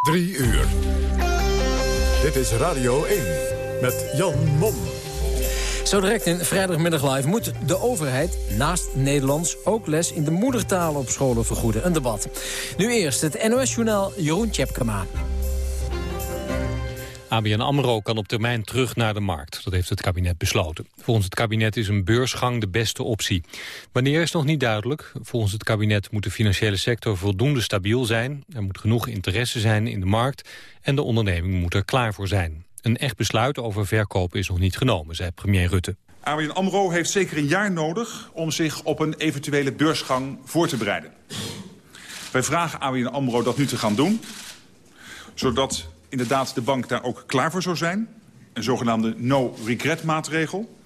Drie uur. Dit is Radio 1 met Jan Mom. Zo direct in Vrijdagmiddag Live moet de overheid naast Nederlands ook les in de moedertaal op scholen vergoeden. Een debat. Nu eerst het NOS-journaal Jeroen Tjepkema. ABN AMRO kan op termijn terug naar de markt. Dat heeft het kabinet besloten. Volgens het kabinet is een beursgang de beste optie. Wanneer is nog niet duidelijk. Volgens het kabinet moet de financiële sector voldoende stabiel zijn. Er moet genoeg interesse zijn in de markt. En de onderneming moet er klaar voor zijn. Een echt besluit over verkopen is nog niet genomen, zei premier Rutte. ABN AMRO heeft zeker een jaar nodig om zich op een eventuele beursgang voor te bereiden. Wij vragen ABN AMRO dat nu te gaan doen, zodat inderdaad de bank daar ook klaar voor zou zijn. Een zogenaamde no-regret maatregel.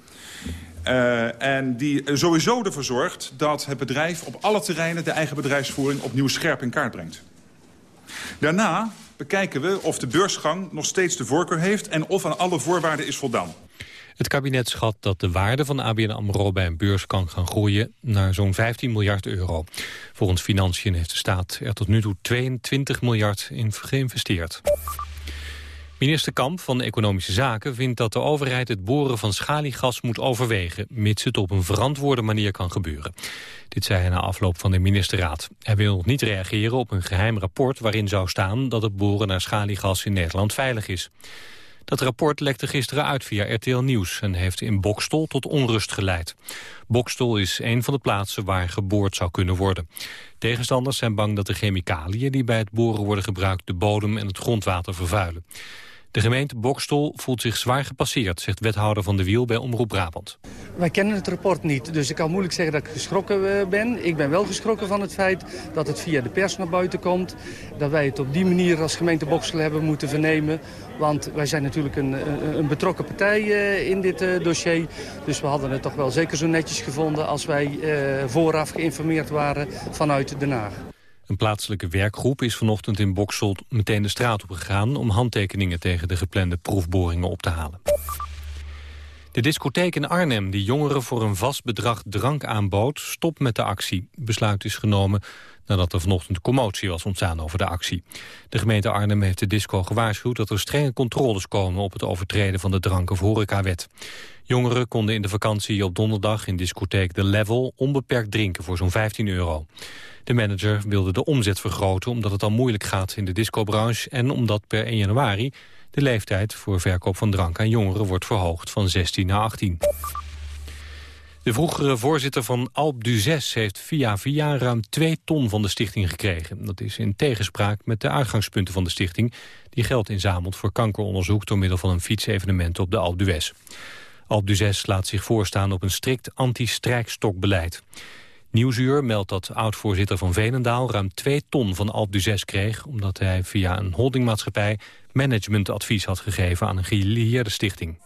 Uh, en die sowieso ervoor zorgt dat het bedrijf op alle terreinen... de eigen bedrijfsvoering opnieuw scherp in kaart brengt. Daarna bekijken we of de beursgang nog steeds de voorkeur heeft... en of aan alle voorwaarden is voldaan. Het kabinet schat dat de waarde van ABN AMRO bij een beurs kan gaan groeien naar zo'n 15 miljard euro. Volgens Financiën heeft de staat er tot nu toe 22 miljard in geïnvesteerd. Minister Kamp van Economische Zaken vindt dat de overheid het boren van schaliegas moet overwegen, mits het op een verantwoorde manier kan gebeuren. Dit zei hij na afloop van de ministerraad. Hij wil niet reageren op een geheim rapport waarin zou staan dat het boren naar schaliegas in Nederland veilig is. Dat rapport lekte gisteren uit via RTL Nieuws en heeft in Bokstol tot onrust geleid. Bokstol is een van de plaatsen waar geboord zou kunnen worden. Tegenstanders zijn bang dat de chemicaliën die bij het boren worden gebruikt de bodem en het grondwater vervuilen. De gemeente Bokstol voelt zich zwaar gepasseerd, zegt wethouder van de Wiel bij Omroep Brabant. Wij kennen het rapport niet, dus ik kan moeilijk zeggen dat ik geschrokken eh, ben. Ik ben wel geschrokken van het feit dat het via de pers naar buiten komt. Dat wij het op die manier als gemeente Bokstol hebben moeten vernemen. Want wij zijn natuurlijk een, een betrokken partij eh, in dit eh, dossier. Dus we hadden het toch wel zeker zo netjes gevonden als wij vooraf geïnformeerd waren vanuit Den Haag. Een plaatselijke werkgroep is vanochtend in Boksel meteen de straat op gegaan... om handtekeningen tegen de geplande proefboringen op te halen. De discotheek in Arnhem, die jongeren voor een vast bedrag drank aanbood... stopt met de actie. Besluit is genomen nadat er vanochtend commotie was ontstaan over de actie. De gemeente Arnhem heeft de disco gewaarschuwd dat er strenge controles komen op het overtreden van de drank- of horecawet. Jongeren konden in de vakantie op donderdag in discotheek The Level onbeperkt drinken voor zo'n 15 euro. De manager wilde de omzet vergroten omdat het al moeilijk gaat in de discobranche... en omdat per 1 januari de leeftijd voor verkoop van drank aan jongeren wordt verhoogd van 16 naar 18. De vroegere voorzitter van Alp du heeft via via ruim 2 ton van de stichting gekregen. Dat is in tegenspraak met de uitgangspunten van de stichting... die geld inzamelt voor kankeronderzoek door middel van een fietsevenement op de Alp d'Huez. Alp laat zich voorstaan op een strikt anti-strijkstokbeleid. Nieuwsuur meldt dat oud-voorzitter van Venendaal ruim 2 ton van Alp d'Huez kreeg... omdat hij via een holdingmaatschappij managementadvies had gegeven aan een gelieerde stichting.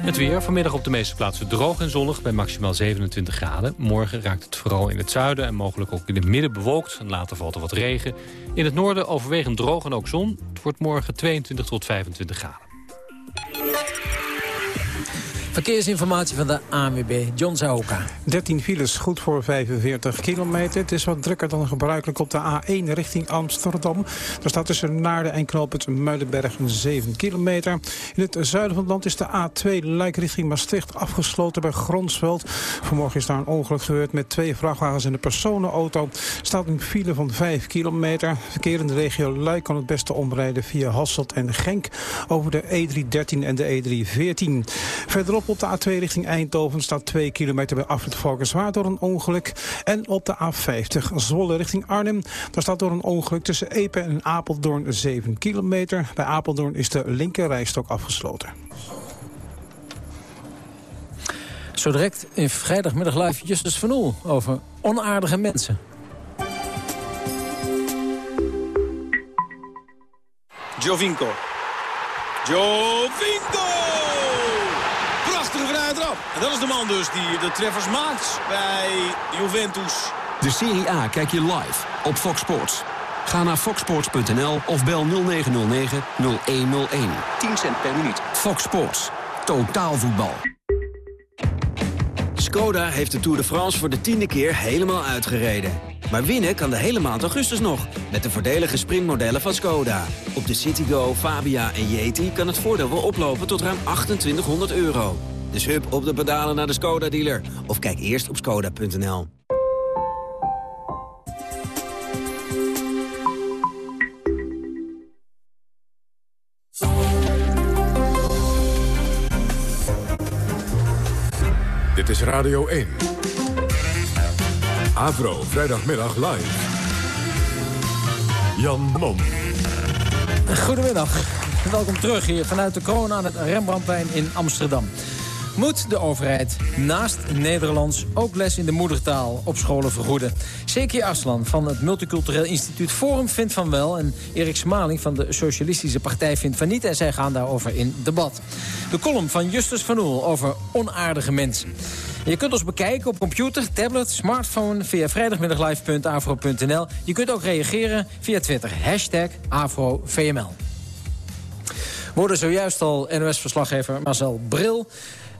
Het weer, vanmiddag op de meeste plaatsen droog en zonnig bij maximaal 27 graden. Morgen raakt het vooral in het zuiden en mogelijk ook in het midden bewolkt. Later valt er wat regen. In het noorden overwegend droog en ook zon. Het wordt morgen 22 tot 25 graden. Verkeersinformatie van de ANWB, John Zahoka. 13 files, goed voor 45 kilometer. Het is wat drukker dan gebruikelijk op de A1 richting Amsterdam. Er staat tussen Naarden en knooppunt Muidenberg 7 kilometer. In het zuiden van het land is de A2 Luik richting Maastricht afgesloten bij Gronsveld. Vanmorgen is daar een ongeluk gebeurd met twee vrachtwagens en een personenauto. Er staat een file van 5 kilometer. Verkeer in de regio Luik kan het beste omrijden via Hasselt en Genk... over de E313 en de E314. Verderop op de A2 richting Eindhoven staat 2 kilometer bij afrit Valkenswaard door een ongeluk. En op de A50 Zwolle richting Arnhem. Daar staat door een ongeluk tussen Epe en Apeldoorn 7 kilometer. Bij Apeldoorn is de linker rijstok afgesloten. Zo direct in vrijdagmiddag live Justus van Oel over onaardige mensen. Jovinko. Jovinko! En dat is de man dus die de treffers maakt bij Juventus. De Serie A kijk je live op Fox Sports. Ga naar foxsports.nl of bel 0909 0101. 10 cent per minuut. Fox Sports. Totaal voetbal. Skoda heeft de Tour de France voor de tiende keer helemaal uitgereden. Maar winnen kan de hele maand augustus nog. Met de voordelige sprintmodellen van Skoda. Op de Citigo, Fabia en Yeti kan het voordeel wel oplopen tot ruim 2800 euro. Dus hup op de pedalen naar de Skoda-dealer. Of kijk eerst op skoda.nl. Dit is Radio 1. Avro, vrijdagmiddag live. Jan Mom. Goedemiddag. Welkom terug hier vanuit de kroon aan het Rembrandtplein in Amsterdam. Moet de overheid naast Nederlands ook les in de moedertaal op scholen vergoeden? Seki Aslan van het Multicultureel Instituut Forum vindt van wel... en Erik Smaling van de Socialistische Partij vindt van niet... en zij gaan daarover in debat. De column van Justus van Oel over onaardige mensen. Je kunt ons bekijken op computer, tablet, smartphone... via vrijdagmiddaglive.afro.nl. Je kunt ook reageren via Twitter. Hashtag AfroVML. Worden zojuist al NOS-verslaggever Marcel Bril...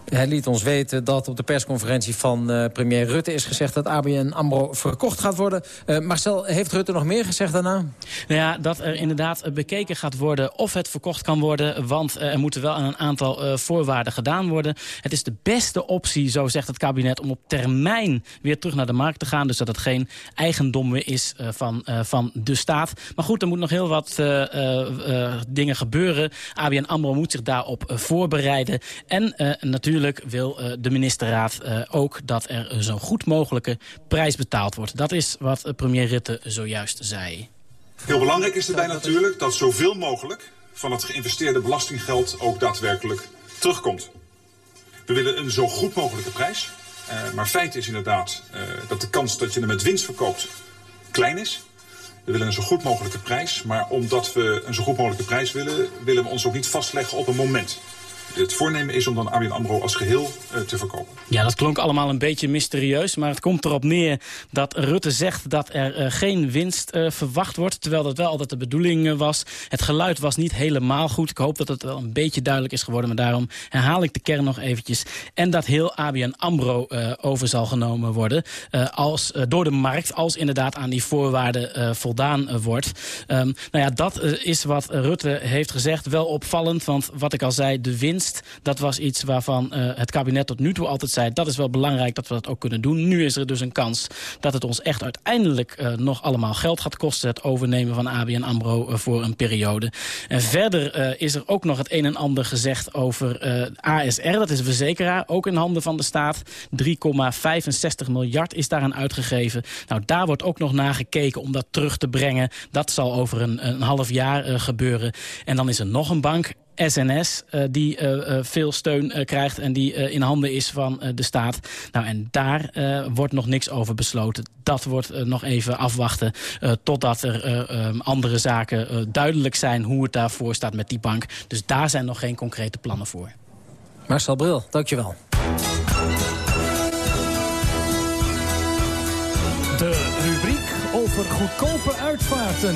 Hij liet ons weten dat op de persconferentie van uh, premier Rutte is gezegd dat ABN AMRO verkocht gaat worden. Uh, Marcel, heeft Rutte nog meer gezegd daarna? Nou ja, dat er inderdaad bekeken gaat worden of het verkocht kan worden. Want uh, er moeten wel een aantal voorwaarden gedaan worden. Het is de beste optie, zo zegt het kabinet, om op termijn weer terug naar de markt te gaan. Dus dat het geen eigendom meer is van, van de staat. Maar goed, er moet nog heel wat dingen gebeuren. ABN AMRO moet zich daarop voorbereiden. En natuurlijk natuurlijk wil uh, de ministerraad uh, ook dat er zo goed mogelijke prijs betaald wordt. Dat is wat uh, premier Rutte zojuist zei. Heel belangrijk is erbij natuurlijk dat zoveel mogelijk van het geïnvesteerde belastinggeld ook daadwerkelijk terugkomt. We willen een zo goed mogelijke prijs. maar feit is inderdaad dat de kans dat je hem met winst verkoopt klein is. We willen een zo goed mogelijke prijs. Maar omdat we een zo goed mogelijke prijs willen... willen we ons ook niet vastleggen op een moment het voornemen is om dan ABN AMRO als geheel uh, te verkopen. Ja, dat klonk allemaal een beetje mysterieus. Maar het komt erop neer dat Rutte zegt dat er uh, geen winst uh, verwacht wordt. Terwijl dat wel altijd de bedoeling was. Het geluid was niet helemaal goed. Ik hoop dat het wel een beetje duidelijk is geworden. Maar daarom herhaal ik de kern nog eventjes. En dat heel ABN AMRO over zal genomen worden. als, door de markt. Als inderdaad aan die voorwaarden voldaan wordt. Um, nou ja, dat is wat Rutte heeft gezegd. Wel opvallend. Want wat ik al zei, de winst dat was iets waarvan uh, het kabinet tot nu toe altijd zei... dat is wel belangrijk dat we dat ook kunnen doen. Nu is er dus een kans dat het ons echt uiteindelijk uh, nog allemaal geld gaat kosten... het overnemen van ABN AMRO uh, voor een periode. En verder is er ook nog het een en ander gezegd over ASR. Dat is een verzekeraar, ook in handen van de staat. 3,65 miljard is daaraan uitgegeven. Nou, daar wordt ook nog naar gekeken om dat terug te brengen. Dat zal over een, een half jaar gebeuren. En dan is er nog een bank, SNS, uh, die uh, uh, veel steun krijgt en die in handen is van de staat. Nou, en daar wordt nog niks over besloten. Dat wordt nog even afwachten totdat er um, andere zaken duidelijk zijn hoe het daarvoor staat met die bank. Dus daar zijn nog geen concrete plannen voor. Marcel Bril, dankjewel. De rubriek over goedkope uitvaarten.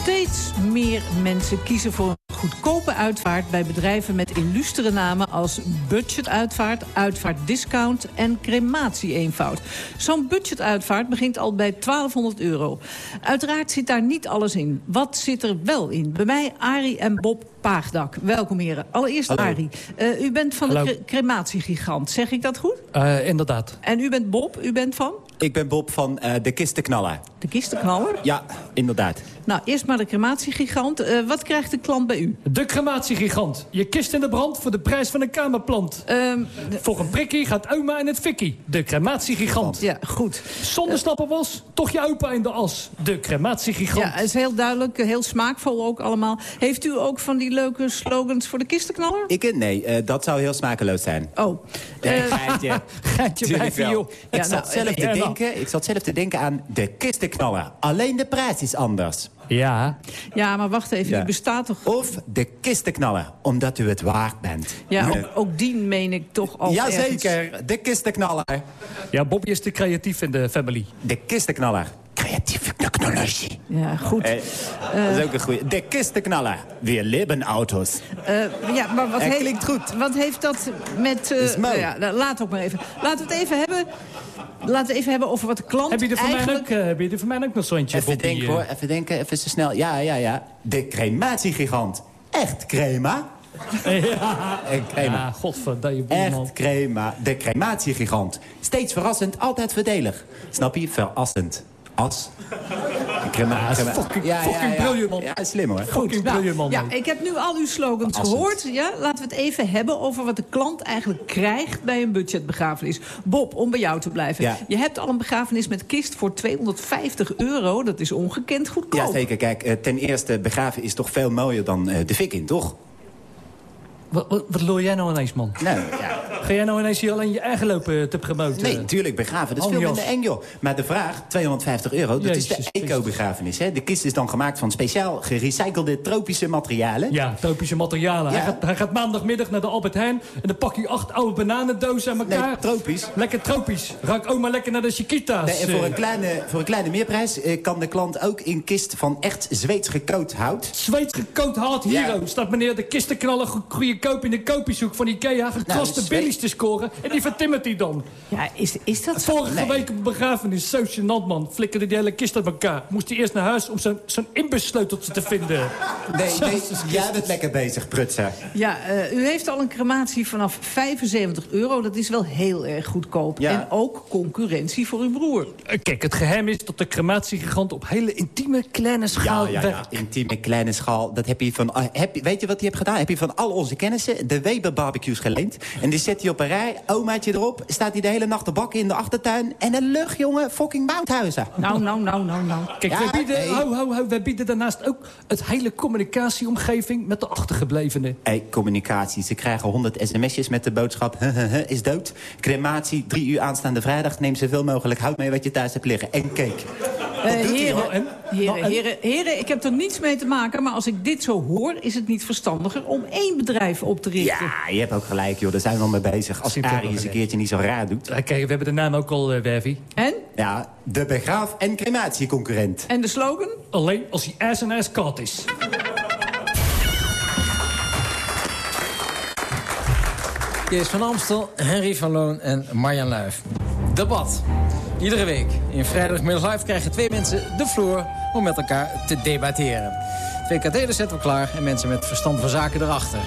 Steeds meer mensen kiezen voor een goedkope uitvaart... bij bedrijven met illustere namen als budgetuitvaart, uitvaartdiscount en crematie-eenvoud. Zo'n budgetuitvaart begint al bij 1200 euro. Uiteraard zit daar niet alles in. Wat zit er wel in? Bij mij Arie en Bob Paagdak. Welkom heren. Allereerst Hallo. Arie. Uh, u bent van Hallo. de crematiegigant. Zeg ik dat goed? Uh, inderdaad. En u bent Bob. U bent van? Ik ben Bob van uh, de Kistenknaller. De Kistenknaller? Ja, inderdaad. Nou, eerst maar de crematiegigant. Uh, wat krijgt de klant bij u? De crematiegigant. Je kist in de brand voor de prijs van een kamerplant. Um, de... Voor een prikkie gaat oma in het fikkie. De crematiegigant. Ja, goed. Zonder uh, stappenwas, toch je opa in de as. De crematiegigant. Ja, is heel duidelijk. Heel smaakvol ook allemaal. Heeft u ook van die leuke slogans voor de kistenknaller? Ik? Nee, uh, dat zou heel smakeloos zijn. Oh. Nee, geintje. geintje bij jou. Ik, ja, zat nou, zelf te denken, ik zat zelf te denken aan de kistenknaller. Alleen de prijs is anders. Ja. Ja, maar wacht even, ja. die bestaat toch... Of de kistenknaller, omdat u het waard bent. Ja, ook, ook die meen ik toch al Jazeker, de kistenknaller. Ja, Bobby is te creatief in de family. De kistenknaller. Creatieve energie. Ja, goed. Eh, dat is ook een goeie. De kistenknaller. Wir leben Autos. Eh, ja, maar wat heeft, klinkt goed. Wat heeft dat met... eh, is mooi. nou ja, nou, laat ook maar even. Laten we het even hebben... Laten we even hebben over wat de klant Heb je er voor, mij ook, eh, heb je er voor mij ook nog Even Bobbie, denken eh? hoor, even denken, even zo snel. Ja, ja, ja. De crematiegigant. Echt crema? Ja, En crema. ja godverdomme, man. Echt crema. De crematiegigant. Steeds verrassend, altijd voordelig. Snap je? Verrassend. Crema, crema. fucking- ja, ja, fucking ja. briljant, man. Ja, slim hoor. Fucking Nou, briljant, man. ja, ik heb nu al uw slogans gehoord. Ja? Laten we het even hebben over wat de klant eigenlijk krijgt bij een budgetbegrafenis. Bob, om bij jou te blijven. Ja. Je hebt al een begrafenis met kist voor 250 euro. Dat is ongekend goedkoop. Ja, zeker. Kijk, eh, ten eerste, begraven is toch veel mooier dan eh, de fik in, toch? Wat, wat, wat loor jij nou ineens, man? Nou, ja. Ga jij nou ineens hier alleen je eigen lopen te promoten? Nee, natuurlijk, begraven. Dat is veel Aljas. minder eng, joh. Maar de vraag, 250 euro, dat is de eco-begrafenis. hè? De kist is dan gemaakt van speciaal gerecyclede tropische materialen. Ja, tropische materialen. Hij, gaat, hij gaat maandagmiddag naar de Albert Heijn... en dan pak je acht oude bananendozen aan elkaar. Nee, tropisch. Lekker tropisch. Ruik oma lekker naar de Chiquita's. Nee, en voor eh. een kleine, voor een kleine meerprijs eh, kan de klant ook in kist van echt Zweeds gekoot hout. Zweeds gekookt haat hier, Ja. oh. Staat meneer de kistenknaller go- goede koop in de kopieshoek van Ikea... gekraste Zweed- billies te scoren en die vertimmert hij dan. Ja, is, is dat zo? Vorige Nee. week op een begrafenis, zo gênant, man. Flikkerde die hele kist uit elkaar. Moest hij eerst naar huis om zo'n zo'n inbussleuteltje te vinden. Nee, nee, jij bent lekker bezig, prutser. Ja, eh, u heeft al een crematie vanaf 75 euro. Dat is wel heel erg goedkoop. Ja. En ook concurrentie voor uw broer. Eh, Kijk, het geheim is dat de crematiegigant op hele intieme, kleine schaal Ja, ja, ja. Intieme kleine schaal. Dat heb je van, ah, heb, je- weet je wat hij heeft gedaan? Heb je van al onze kennissen de Weber barbecues geleend. En die zet hij op een rij, omaatje erop. Staat hij de hele nacht te bakken in de achtertuin. En een lucht, jongen, fucking Mouthuizen. Nou, nou, nou, nou, nou. Kijk, Ja, wij, bieden, hou, hou, hou, wij bieden daarnaast ook het hele communicatieomgeving met de achtergeblevenen. Hey, communicatie. Ze krijgen 100 sms'jes met de boodschap is dood. Crematie, drie uur aanstaande vrijdag. Neem zoveel mogelijk hout mee wat je thuis hebt liggen. En cake. Eh, hij heren, en? heren, Nou, en? heren, heren, ik heb er niets mee te maken... maar als ik dit zo hoor, is het niet verstandiger om één bedrijf op te richten. Ja, je hebt ook gelijk, joh. Daar zijn we al mee bezig. Als er Arie eens een keertje niet zo raar doet. Kijk, we hebben de naam ook al, Wervie. En? Ja, de begraaf- en crematieconcurrent. En de slogan? Alleen als hij ijs en koud is. Kees van Amstel, Henry van Loon en Marjan Luif. Debat. Iedere week in Vrijdagmiddag Live krijgen twee mensen de vloer om met elkaar te debatteren. Twee katheders zetten we klaar en mensen met verstand van zaken erachter.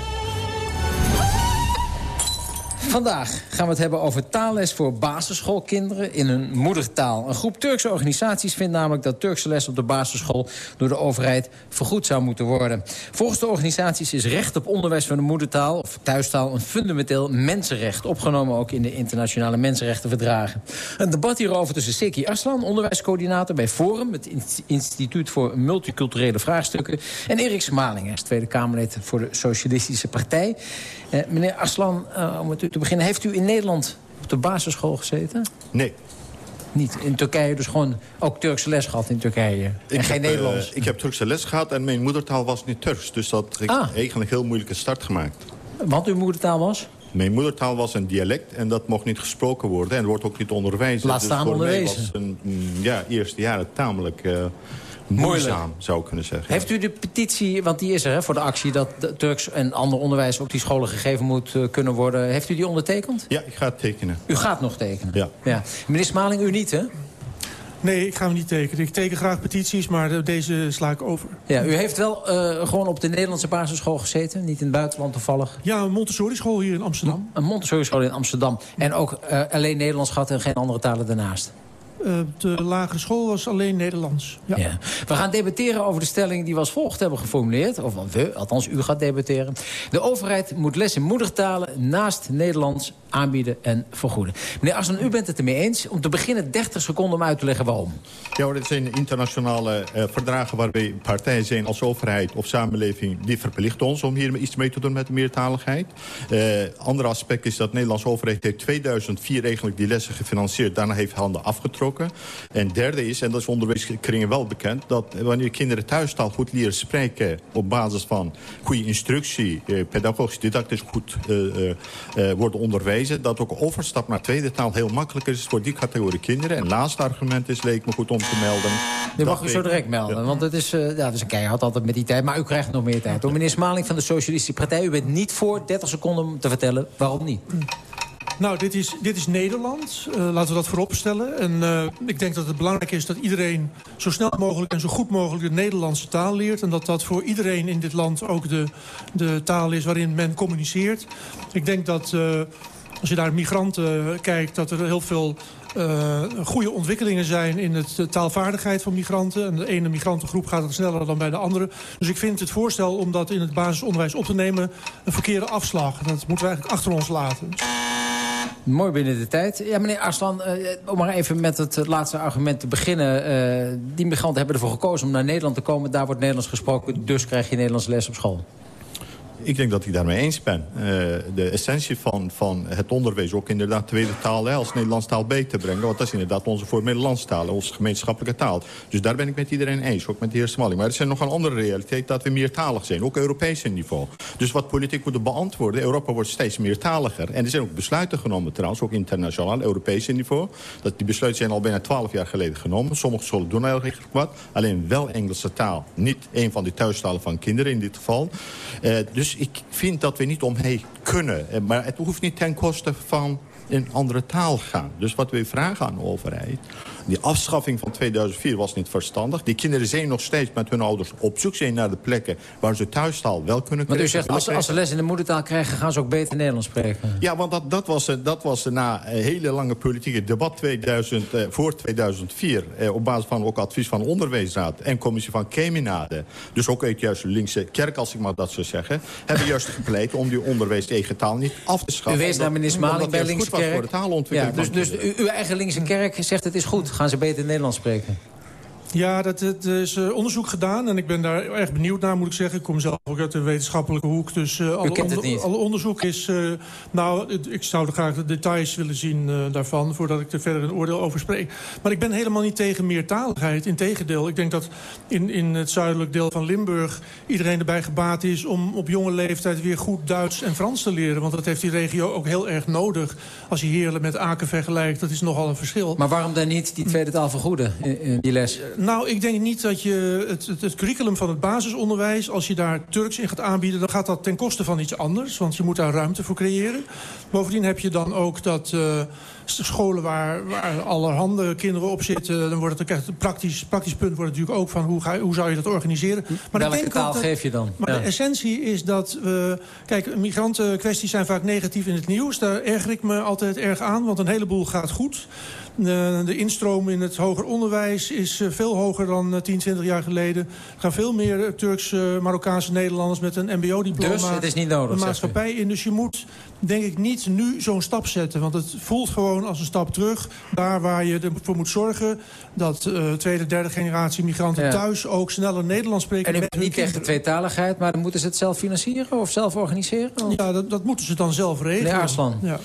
Vandaag gaan we het hebben over taalles voor basisschoolkinderen in hun moedertaal. Een groep Turkse organisaties vindt namelijk dat Turkse les op de basisschool door de overheid vergoed zou moeten worden. Volgens de organisaties is recht op onderwijs van de moedertaal of thuistaal een fundamenteel mensenrecht, opgenomen ook in de internationale mensenrechtenverdragen. Een debat hierover tussen Seki Arslan, onderwijscoördinator bij Forum, het Inst- Instituut voor Multiculturele Vraagstukken, en Erik Smalingers, Tweede Kamerlid voor de Socialistische Partij. Eh, meneer Arslan, eh, om met u te beginnen, heeft u in Nederland op de basisschool gezeten? Nee. Niet. In Turkije dus gewoon ook Turkse les gehad in Turkije. en Ik geen heb, Nederlands. eh, ik heb Turkse les gehad en mijn moedertaal was niet Turks. Dus dat heb Ah. ik eigenlijk een heel moeilijke start gemaakt. Want uw moedertaal was? Mijn moedertaal was een dialect en dat mocht niet gesproken worden. En wordt ook niet onderwezen. Laat dus staan voor onderwezen. mij was een mm, ja, eerste jaren tamelijk eh moeizaam, zou ik kunnen zeggen. Heeft u de petitie, want die is er hè, voor de actie... dat de Turks en ander onderwijs op die scholen gegeven moet eh, kunnen worden... heeft u die ondertekend? Ja, ik ga het tekenen. U gaat nog tekenen? Ja. ja. Meneer Smaling, u niet, hè? Nee, ik ga hem niet tekenen. Ik teken graag petities, maar de- deze sla ik over. Ja, u heeft wel eh, gewoon op de Nederlandse basisschool gezeten? Niet in het buitenland toevallig? Ja, een Montessori-school hier in Amsterdam. Een Montessori-school in Amsterdam. En ook eh, alleen Nederlands gehad en geen andere talen daarnaast? Eh, de lagere school was alleen Nederlands. Ja. Ja. We gaan debatteren over de stelling die we als volgt hebben geformuleerd. Of we, althans u gaat debatteren. De overheid moet les in moedertalen naast Nederlands aanbieden en vergoeden. Meneer Arslan, u bent het ermee eens. Om te beginnen 30 seconden om uit te leggen waarom. Ja, het zijn internationale eh, verdragen waarbij partijen zijn als overheid of samenleving... die verplichten ons om hier iets mee te doen met de meertaligheid. Eh ander aspect is dat de Nederlandse overheid heeft 2004 eigenlijk die lessen gefinancierd. Daarna heeft handen afgetrokken. En derde is, en dat is onderwijskringen wel bekend... dat wanneer kinderen thuistaal goed leren spreken... op basis van goede instructie, eh, pedagogisch, didactisch goed eh, eh, worden onderwezen... dat ook overstap naar tweede taal heel makkelijk is voor die categorie kinderen. En laatste argument is, leek me goed om te melden... Nu mag u zo direct melden, want het is, ja, het is een keihard altijd met die tijd. Maar u krijgt nog meer tijd. Door meneer Smaling van de Socialistische Partij, u bent niet voor 30 seconden om te vertellen waarom niet. Nou, dit is, dit is Nederland. Uh, laten we dat vooropstellen. En uh, ik denk dat het belangrijk is dat iedereen zo snel mogelijk en zo goed mogelijk de Nederlandse taal leert. En dat dat voor iedereen in dit land ook de, de taal is waarin men communiceert. Ik denk dat uh, als je naar migranten kijkt, dat er heel veel uh, goede ontwikkelingen zijn in het, de taalvaardigheid van migranten. En de ene migrantengroep gaat sneller dan bij de andere. Dus ik vind het voorstel om dat in het basisonderwijs op te nemen... een verkeerde afslag. Dat moeten we eigenlijk achter ons laten. Mooi binnen de tijd. Ja, meneer Arslan, uh, om maar even met het laatste argument te beginnen. Uh, die migranten hebben ervoor gekozen om naar Nederland te komen. Daar wordt Nederlands gesproken, dus krijg je Nederlands les op school. Ik denk dat ik daarmee eens ben. Uh, de essentie van, van het onderwijs, ook inderdaad tweede taal als Nederlands taal bij te brengen. Want dat is inderdaad onze formele landstaal, onze gemeenschappelijke taal. Dus daar ben ik met iedereen eens, ook met de heer Smalling. Maar er is nog een andere realiteit dat we meertalig zijn, ook Europese niveau. Dus wat politiek moet beantwoorden, Europa wordt steeds meertaliger. En er zijn ook besluiten genomen trouwens, ook internationaal, Europese niveau. Dat die besluiten zijn al bijna twaalf jaar geleden genomen. Sommige scholen doen eigenlijk wat, alleen wel Engelse taal. Niet een van die thuistalen van kinderen in dit geval. Uh, dus dus ik vind dat we niet omheen kunnen. Eh, maar het hoeft niet ten koste van een andere taal gaan. Dus wat we vragen aan de overheid... Die afschaffing van 2004 was niet verstandig. Die kinderen zijn nog steeds met hun ouders op zoek zijn naar de plekken... waar ze thuistaal wel kunnen krijgen. Maar u zegt, als, als ze les in de moedertaal krijgen... gaan ze ook beter Nederlands spreken? Ja, want dat, dat, was, dat was na een hele lange politieke debat 2000, eh, voor 2004... Eh, op basis van ook advies van de Onderwijsraad en commissie van Keminade... dus ook uit juist de linkse kerk, als ik maar dat zou zeggen... hebben juist gepleit om die onderwijs tegen taal niet af te schaffen. U wees naar meneer Smaling bij linkse kerk. Ja, dus dus uw eigen linkse kerk zegt het is goed gaan ze beter Nederlands spreken? Ja, dat, het is uh, onderzoek gedaan en ik ben daar erg benieuwd naar, moet ik zeggen. Ik kom zelf ook uit de wetenschappelijke hoek, dus uh, alle, onder, alle, onderzoek is... Uh, nou, ik zou graag de details willen zien daarvan, voordat ik er verder een oordeel over spreek. Maar ik ben helemaal niet tegen meertaligheid, integendeel. Ik denk dat in, in het zuidelijk deel van Limburg iedereen erbij gebaat is... om op jonge leeftijd weer goed Duits en Frans te leren. Want dat heeft die regio ook heel erg nodig. Als je Heerlen met Aken vergelijkt, dat is nogal een verschil. Maar waarom dan niet die tweede taal vergoeden, die les? Nou, ik denk niet dat je het, het, curriculum van het basisonderwijs... als je daar Turks in gaat aanbieden... dan gaat dat ten koste van iets anders. Want je moet daar ruimte voor creëren. Bovendien heb je dan ook dat... Uh, scholen waar, waar allerhande kinderen op zitten... dan wordt het ook echt een praktisch, praktisch punt wordt natuurlijk ook van hoe, ga, hoe zou je dat organiseren. Maar Welke ik denk taal dat, geef je dan? Maar de essentie is dat we... Kijk, migrantenkwesties zijn vaak negatief in het nieuws. Daar erger ik me altijd erg aan, want een heleboel gaat goed. De, de instroom in het hoger onderwijs is uh, veel hoger dan uh, 10, 20 jaar geleden. Er gaan veel meer Turks, Marokkaanse Nederlanders met een mbo-diploma... Dus het is niet nodig, de maatschappij in. Dus je moet, denk ik, niet nu zo'n stap zetten. Want het voelt gewoon als een stap terug. Daar waar je ervoor moet zorgen dat uh, tweede, derde generatie migranten... Ja. thuis ook sneller Nederlands spreken. En niet tegen tweetaligheid, maar dan moeten ze het zelf financieren of zelf organiseren? Of? Ja, dat, dat, moeten ze dan zelf regelen. Arslan. Ja.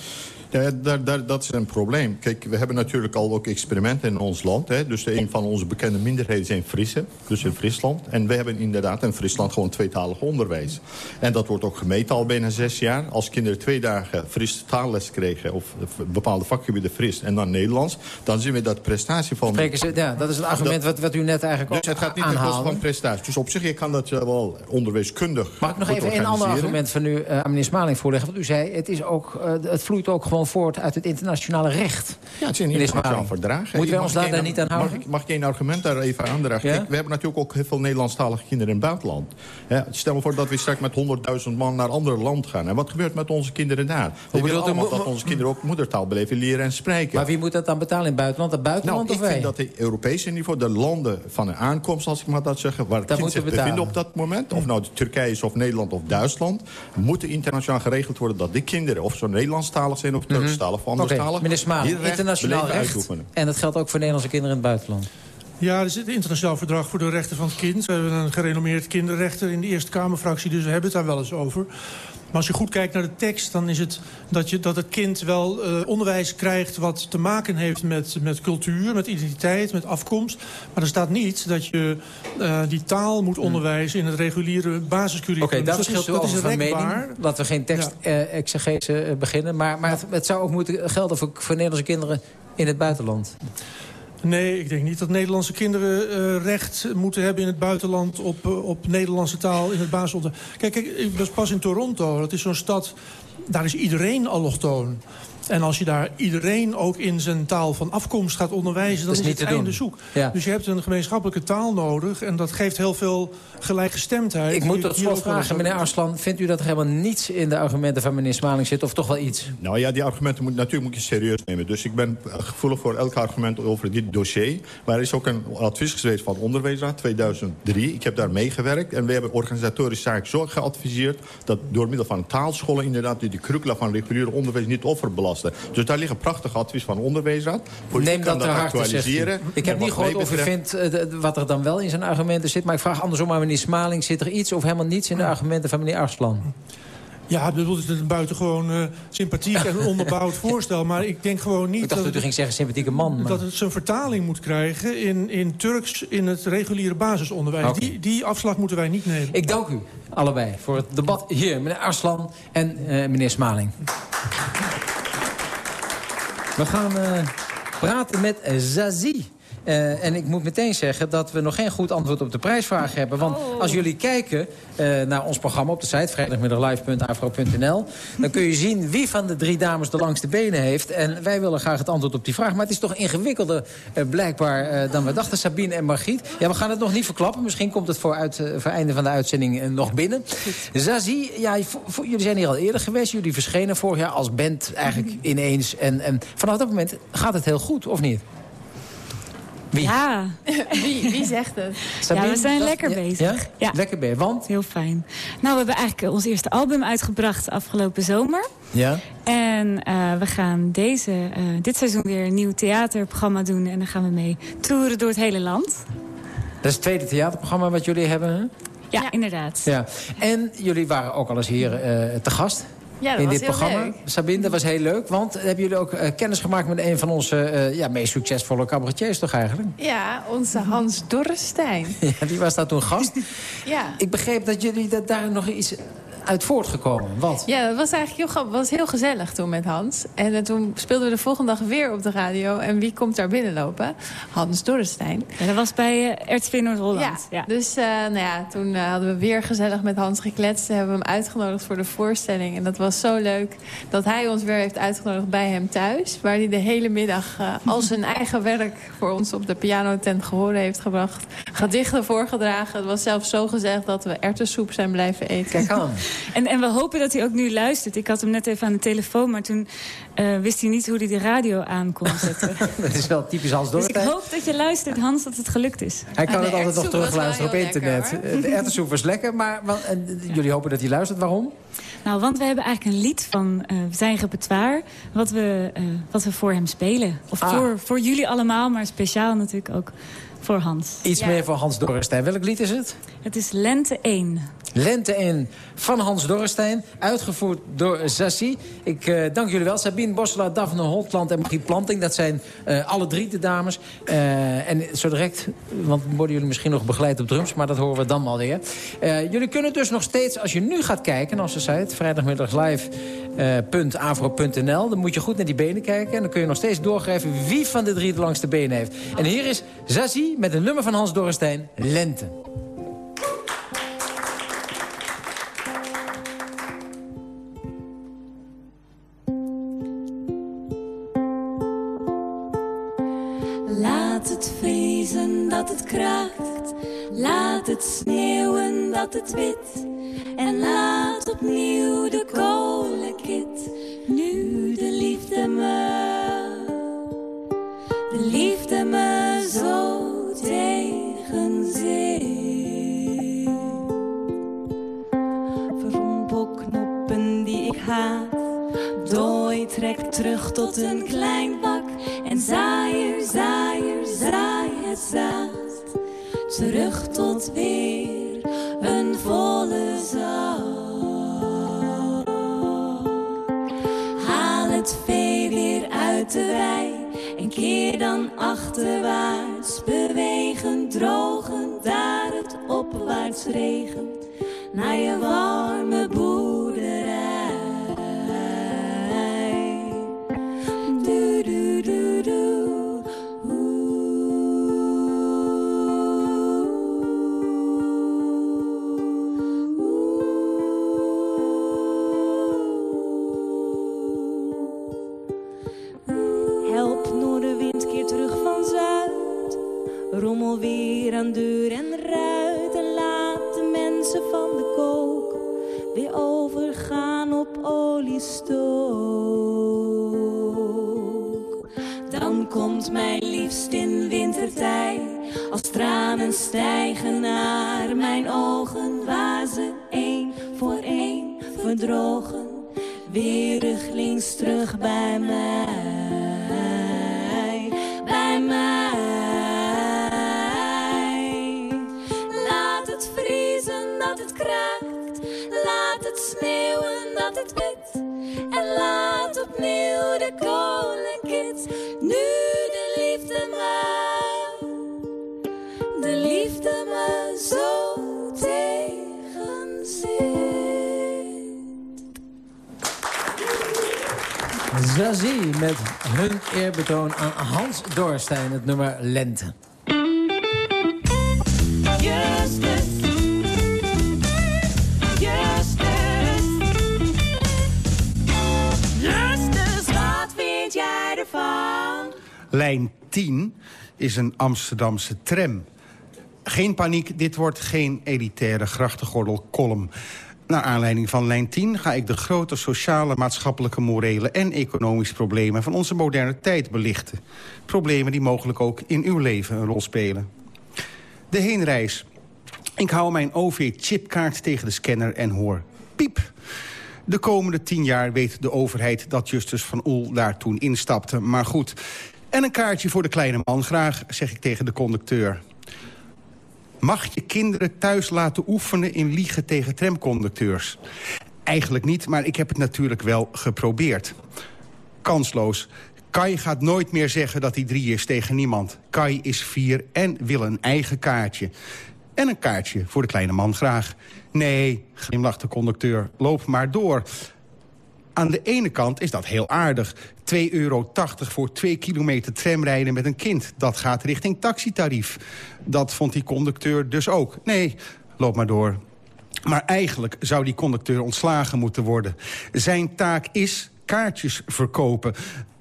Ja, daar, daar, dat is een probleem. Kijk, we hebben natuurlijk al ook experimenten in ons land. Hè. Dus een van onze bekende minderheden zijn Friesen. Dus in Friesland. En we hebben inderdaad in Friesland gewoon tweetalig onderwijs. En dat wordt ook gemeten al bijna zes jaar. Als kinderen twee dagen Fries taalles kregen... of bepaalde vakgebieden Fries en dan Nederlands... dan zien we dat prestatie van... Spreken ze, ja, dat is het argument wat, wat u net eigenlijk dus het gaat niet ten koste van prestatie. Dus op zich je kan dat wel onderwijskundig Mag ik nog even een ander argument van u uh, aan meneer Smaling voorleggen? Want u zei, het, is ook, uh, het vloeit ook gewoon voort uit het internationale recht. Ja, het is een internationaal verdrag. Moeten we ons daar niet aan houden? Mag ik, mag ik een argument daar even aandragen? Ja? we hebben natuurlijk ook heel veel Nederlandstalige kinderen in het buitenland. Ja, stel me voor dat we straks met 100.000 man naar ander land gaan. En wat gebeurt met onze kinderen daar? We willen allemaal dat onze kinderen ook moedertaal beleven leren en spreken. Maar wie moet dat dan betalen in het buitenland? Het buitenland nou, of wij? ik vind dat het Europese niveau, de landen van een aankomst, als ik maar dat zeggen... waar het kind zich bevinden op dat moment, of nou Turkije is of Nederland of Duitsland... moeten internationaal geregeld worden dat die kinderen, of zo Nederlandstalig zijn of Turks mhm of anderstalig. Okay. Meneer Smaan, internationaal recht. En dat geldt ook voor Nederlandse kinderen in het buitenland. Ja, er is het internationaal verdrag voor de rechten van het kind. We hebben een gerenommeerd kinderrechter in de Eerste Kamerfractie, dus we hebben het daar wel eens over. Maar als je goed kijkt naar de tekst, dan is het dat, je, dat het kind wel uh, onderwijs krijgt... wat te maken heeft met, met cultuur, met identiteit, met afkomst. Maar er staat niet dat je uh, die taal moet onderwijzen... in het reguliere basiscurriculum. Oké, okay, daar dus verschilt u over van mening. Laten we geen tekst-exegese ja. uh, beginnen. Maar, maar het, het, zou ook moeten gelden voor, voor Nederlandse kinderen in het buitenland. Nee, ik denk niet dat Nederlandse kinderen uh, recht moeten hebben in het buitenland... op, uh, op Nederlandse taal in het basisonderwijs. Kijk, kijk, ik was pas in Toronto. Dat is zo'n stad, daar is iedereen allochtoon. En als je daar iedereen ook in zijn taal van afkomst gaat onderwijzen... dan is, is het einde zoek. Ja. Dus je hebt een gemeenschappelijke taal nodig... en dat geeft heel veel gelijkgestemdheid. Ik moet tot slot vragen, meneer Arslan... vindt u dat er helemaal niets in de argumenten van meneer Smaling zit... of toch wel iets? Nou ja, die argumenten moet, natuurlijk moet je serieus nemen. Dus ik ben gevoelig voor elk argument over dit dossier. Maar er is ook een advies geweest van Onderwijsraad 2003. Ik heb daar meegewerkt. En we hebben organisatorisch zaak zo geadviseerd... dat door middel van taalscholen inderdaad... die de curricula van reguliere onderwijs niet dus daar liggen prachtige advies van onderwijsraad. Neem dat, ter harte, Ik heb niet gehoord of u vindt uh, wat er dan wel in zijn argumenten zit. Maar ik vraag andersom aan meneer Smaling. Zit er iets of helemaal niets in de argumenten van meneer Arslan? Ja, dat is een buitengewoon uh, sympathiek en onderbouwd voorstel. Maar ik denk gewoon niet... Ik dacht dat, u ging zeggen sympathieke man. Maar... Dat het zijn vertaling moet krijgen in, in Turks in het reguliere basisonderwijs. Okay. Die, die afslag moeten wij niet nemen. Ik dank u allebei voor het debat hier. Meneer Arslan en uh, meneer Smaling. We gaan uh, praten met Zazie. Uh, en ik moet meteen zeggen dat we nog geen goed antwoord op de prijsvraag hebben. Want oh. als jullie kijken uh, naar ons programma op de site... vrijdagmiddaglive.afro.nl... dan kun je zien wie van de drie dames de langste benen heeft. En wij willen graag het antwoord op die vraag. Maar het is toch ingewikkelder uh, blijkbaar dan we dachten. Sabine en Margriet. Ja, we gaan het nog niet verklappen. Misschien komt het voor, uit, voor einde van de uitzending nog binnen. Zazie, ja, jullie zijn hier al eerder geweest. Jullie verschenen vorig jaar als band eigenlijk ineens. En, en vanaf dat moment gaat het heel goed, of niet? Wie? Ja. wie, wie zegt het? Sabine, ja, we zijn lekker bezig. Ja? ja? Lekker bezig, want? Heel fijn. Nou, we hebben eigenlijk ons eerste album uitgebracht afgelopen zomer. Ja. En uh, we gaan deze, uh, dit seizoen weer een nieuw theaterprogramma doen. En dan gaan we mee toeren door het hele land. Dat is het tweede theaterprogramma wat jullie hebben, hè? Ja, ja, inderdaad. Ja. En jullie waren ook al eens hier uh, te gast. Ja, in dit programma. Leuk. Sabine, dat was heel leuk. Want hebben jullie ook uh, kennis gemaakt met een van onze uh, ja, meest succesvolle cabaretiers toch eigenlijk? Ja, onze Hans Dorrestein. ja, die was daar toen gast. ja. Ik begreep dat jullie dat daar nog iets uit voortgekomen? Wat? Ja, dat was eigenlijk heel, was heel gezellig toen met Hans. En uh, toen speelden we de volgende dag weer op de radio. En wie komt daar binnenlopen? Hans Dorrestein. Ja, dat was bij uh, RTV Noord-Holland. Ja, ja, dus uh, nou ja, toen hadden we weer gezellig met Hans gekletst. Hebben we hem uitgenodigd voor de voorstelling. En dat was zo leuk dat hij ons weer heeft uitgenodigd bij hem thuis. Waar hij de hele middag al zijn eigen werk voor ons op de pianotent gehoord heeft gebracht. Gedichten voorgedragen. Het was zelfs zo gezegd dat we erwtensoep zijn blijven eten. Kijk aan. En, en we hopen dat hij ook nu luistert. Ik had hem net even aan de telefoon, maar toen uh, wist hij niet hoe hij de radio aan kon zetten. dat is wel typisch Hans Dorrestein. Dus ik hoop dat je luistert, Hans, dat het gelukt is. Hij kan het altijd nog terugluisteren op internet. Lekker, de erwtensoep was lekker, maar want, en, jullie hopen dat hij luistert. Waarom? Nou, want we hebben eigenlijk een lied van uh, zijn repertoire... Wat we, uh, wat we voor hem spelen. Of ah. voor, voor jullie allemaal, maar speciaal natuurlijk ook voor Hans. Iets ja. meer voor Hans Dorrestein. Welk lied is het? Het is Lente 1. Lente 1 van Hans Dorrestein. Uitgevoerd door Sassi. Ik uh, dank jullie wel. Sabine Bosselaar, Daphne Holtland en Marie Planting. Dat zijn uh, alle drie de dames. Uh, en zo direct, want worden jullie misschien nog begeleid op drums... maar dat horen we dan alweer. jullie kunnen dus nog steeds, als je nu gaat kijken... naar onze site, vrijdagmiddagslive.avro.nl... dan moet je goed naar die benen kijken... en dan kun je nog steeds doorgeven wie van de drie de langste benen heeft. En hier is Zazie met een nummer van Hans Dorrestein, Lente. Dat het kraakt, laat het sneeuwen dat het wit. En laat opnieuw de kolenkit, nu de liefde me, de liefde me zo tegenzit. Verrompelknoppen die ik haat, dooi trekt terug tot een klein bak. En zaaier, zaaier, zaai het Terug tot weer een volle zaal. Haal het vee weer uit de wei. En keer dan achterwaarts. Bewegen, drogen, daar het opwaarts regen. Naar je warme boer. Aan deur en ruit en laat de mensen van de kook weer overgaan op oliestook. Dan komt mijn liefst in wintertijd, als tranen stijgen naar mijn ogen, waar ze één voor één verdrogen, weer links terug bij mij, En laat opnieuw de kolenkit nu de liefde me, de liefde me zo tegenzit. Zazie met hun eerbetoon aan Hans Dorstein, het nummer Lente. Lijn 10 is een Amsterdamse tram. Geen paniek, dit wordt geen elitaire grachtengordel-column. Naar aanleiding van lijn 10 ga ik de grote sociale, maatschappelijke, morele en economische problemen van onze moderne tijd belichten. Problemen die mogelijk ook in uw leven een rol spelen. De heenreis. Ik hou mijn OV-chipkaart tegen de scanner en hoor piep. De komende tien jaar weet de overheid dat Justus van Oel daar toen instapte. Maar goed, en een kaartje voor de kleine man graag, zeg ik tegen de conducteur. Mag je kinderen thuis laten oefenen in liegen tegen tramconducteurs? Eigenlijk niet, maar ik heb het natuurlijk wel geprobeerd. Kansloos. Kai gaat nooit meer zeggen dat hij drie is tegen niemand. Kai is vier en wil een eigen kaartje. En een kaartje voor de kleine man graag. Nee, glimlacht de conducteur, loop maar door. Aan de ene kant is dat heel aardig. 2,80 euro voor 2 kilometer tramrijden met een kind. Dat gaat richting taxitarief. Dat vond die conducteur dus ook. Nee, loop maar door. Maar eigenlijk zou die conducteur ontslagen moeten worden. Zijn taak is kaartjes verkopen.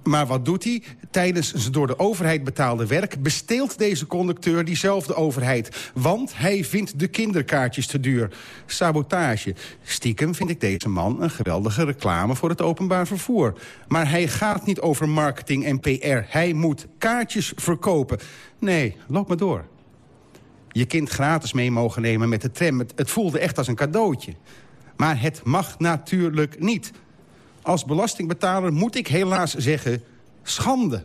Maar wat doet hij? Tijdens zijn door de overheid betaalde werk... besteelt deze conducteur diezelfde overheid. Want hij vindt de kinderkaartjes te duur. Sabotage. Stiekem vind ik deze man een geweldige reclame voor het openbaar vervoer. Maar hij gaat niet over marketing en PR. Hij moet kaartjes verkopen. Nee, loop maar door. Je kind gratis mee mogen nemen met de tram. Het, het voelde echt als een cadeautje. Maar het mag natuurlijk niet... Als belastingbetaler moet ik helaas zeggen, schande.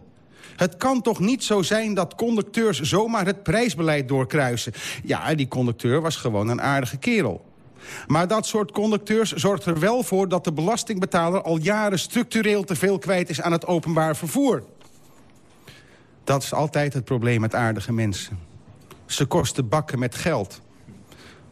Het kan toch niet zo zijn dat conducteurs zomaar het prijsbeleid doorkruisen. Ja, die conducteur was gewoon een aardige kerel. Maar dat soort conducteurs zorgt er wel voor dat de belastingbetaler al jaren structureel te veel kwijt is aan het openbaar vervoer. Dat is altijd het probleem met aardige mensen. Ze kosten bakken met geld.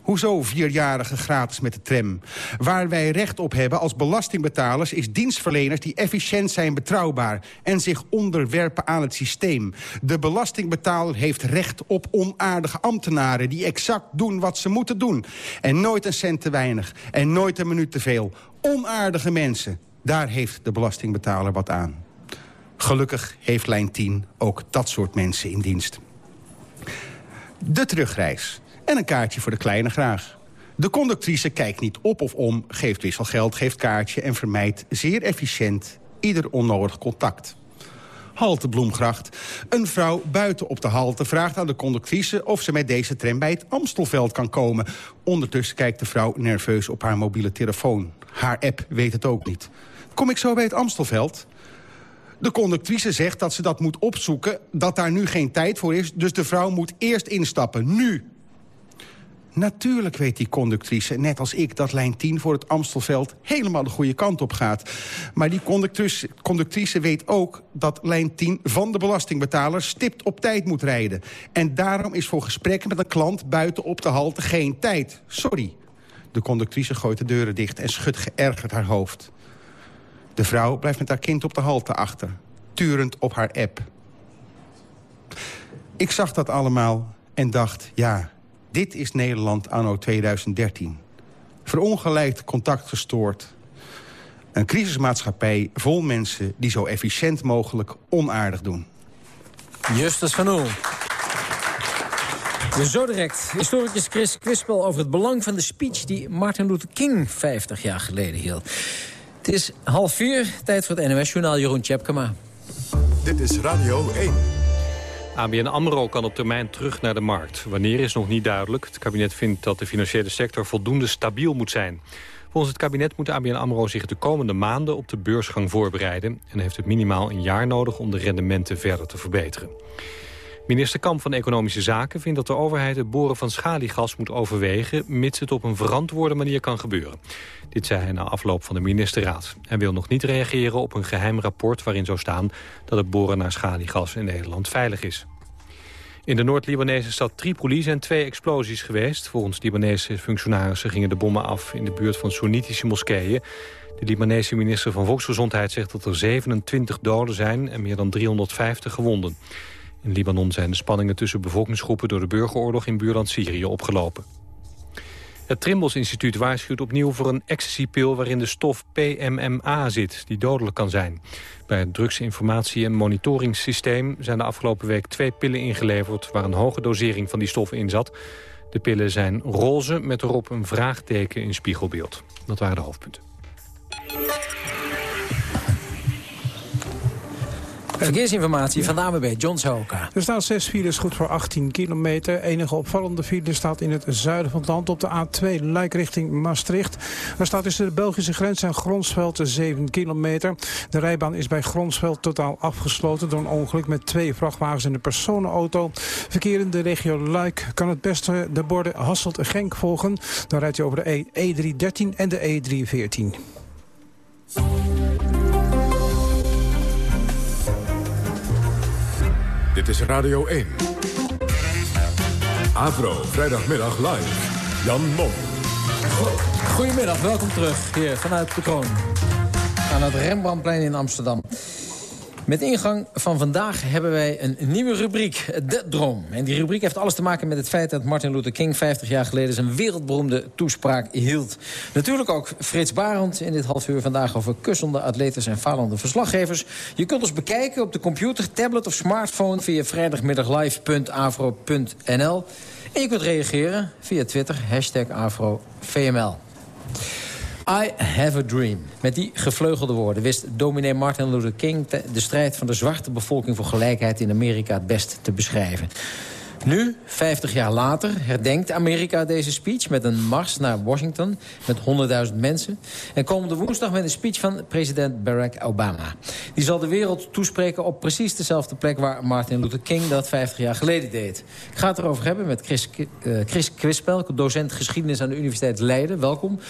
Hoezo vierjarige gratis met de tram? Waar wij recht op hebben als belastingbetalers... is dienstverleners die efficiënt zijn betrouwbaar... en zich onderwerpen aan het systeem. De belastingbetaler heeft recht op onaardige ambtenaren... die exact doen wat ze moeten doen. En nooit een cent te weinig. En nooit een minuut te veel. Onaardige mensen. Daar heeft de belastingbetaler wat aan. Gelukkig heeft lijn 10 ook dat soort mensen in dienst. De terugreis. En een kaartje voor de kleine graag. De conductrice kijkt niet op of om, geeft wisselgeld, geeft kaartje... en vermijdt zeer efficiënt ieder onnodig contact. Halte Bloemgracht. Een vrouw buiten op de halte vraagt aan de conductrice... of ze met deze tram bij het Amstelveld kan komen. Ondertussen kijkt de vrouw nerveus op haar mobiele telefoon. Haar app weet het ook niet. Kom ik zo bij het Amstelveld? De conductrice zegt dat ze dat moet opzoeken, dat daar nu geen tijd voor is... dus de vrouw moet eerst instappen, nu. Natuurlijk weet die conductrice, net als ik, dat lijn 10 voor het Amstelveld helemaal de goede kant op gaat. Maar die conductrice, conductrice weet ook dat lijn 10 van de belastingbetaler stipt op tijd moet rijden. En daarom is voor gesprekken met een klant buiten op de halte geen tijd. Sorry. De conductrice gooit de deuren dicht en schudt geërgerd haar hoofd. De vrouw blijft met haar kind op de halte achter, turend op haar app. Ik zag dat allemaal en dacht, ja, dit is Nederland anno 2013. Verongelijkt contact gestoord. Een crisismaatschappij vol mensen die zo efficiënt mogelijk onaardig doen. Justus van Oel. Dus zo direct. Historicus Chris Quispel over het belang van de speech... die Martin Luther King 50 jaar geleden hield. Het is half vier, tijd voor het NOS-journaal Jeroen Tjepkema. Dit is Radio 1. ABN AMRO kan op termijn terug naar de markt. Wanneer is nog niet duidelijk. Het kabinet vindt dat de financiële sector voldoende stabiel moet zijn. Volgens het kabinet moet ABN AMRO zich de komende maanden op de beursgang voorbereiden... en heeft het minimaal een jaar nodig om de rendementen verder te verbeteren. Minister Kamp van Economische Zaken vindt dat de overheid het boren van schaliegas moet overwegen... mits het op een verantwoorde manier kan gebeuren. Dit zei hij na afloop van de ministerraad. Hij wil nog niet reageren op een geheim rapport waarin zou staan... dat het boren naar schaliegas in Nederland veilig is. In de Noord-Libanese stad Tripoli zijn twee explosies geweest. Volgens Libanese functionarissen gingen de bommen af in de buurt van Soenitische moskeeën. De Libanese minister van Volksgezondheid zegt dat er 27 doden zijn en meer dan 350 gewonden. In Libanon zijn de spanningen tussen bevolkingsgroepen door de burgeroorlog in buurland Syrië opgelopen. Het Trimbos Instituut waarschuwt opnieuw voor een ecstasypil waarin de stof PMMA zit, die dodelijk kan zijn. Bij het drugsinformatie- en monitoringssysteem zijn de afgelopen week twee pillen ingeleverd waar een hoge dosering van die stof in zat. De pillen zijn roze met erop een vraagteken in spiegelbeeld. Dat waren de hoofdpunten. Verkeersinformatie van de John Soka. Er staan zes files goed voor 18 kilometer. Enige opvallende file staat in het zuiden van het land op de A2 Luik richting Maastricht. Daar staat tussen de Belgische grens en Gronsveld 7 kilometer. De rijbaan is bij Gronsveld totaal afgesloten door een ongeluk met twee vrachtwagens en een personenauto. Verkeer in de regio Luik kan het beste de borden Hasselt-Genk volgen. Dan rijdt je over de E313 en de E314. Is Radio 1. Avro, vrijdagmiddag live. Jan Mom. Goedemiddag, welkom terug hier vanuit de kroon. Aan het Rembrandtplein in Amsterdam. Met ingang van vandaag hebben wij een nieuwe rubriek, De Droom. En die rubriek heeft alles te maken met het feit dat Martin Luther King... 50 jaar geleden zijn wereldberoemde toespraak hield. Natuurlijk ook Frits Barend in dit half uur vandaag... over kussende atleten en falende verslaggevers. Je kunt ons bekijken op de computer, tablet of smartphone... via vrijdagmiddaglive.avro.nl. En je kunt reageren via Twitter, hashtag AfroVML. I have a dream. Met die gevleugelde woorden wist dominee Martin Luther King... de strijd van de zwarte bevolking voor gelijkheid in Amerika het best te beschrijven. Nu, 50 jaar later, herdenkt Amerika deze speech... met een mars naar Washington met 100.000 mensen. En komende woensdag met een speech van president Barack Obama. Die zal de wereld toespreken op precies dezelfde plek... waar Martin Luther King dat 50 jaar geleden deed. Ik ga het erover hebben met Chris, uh, Chris Quispel... docent geschiedenis aan de Universiteit Leiden. Welkom.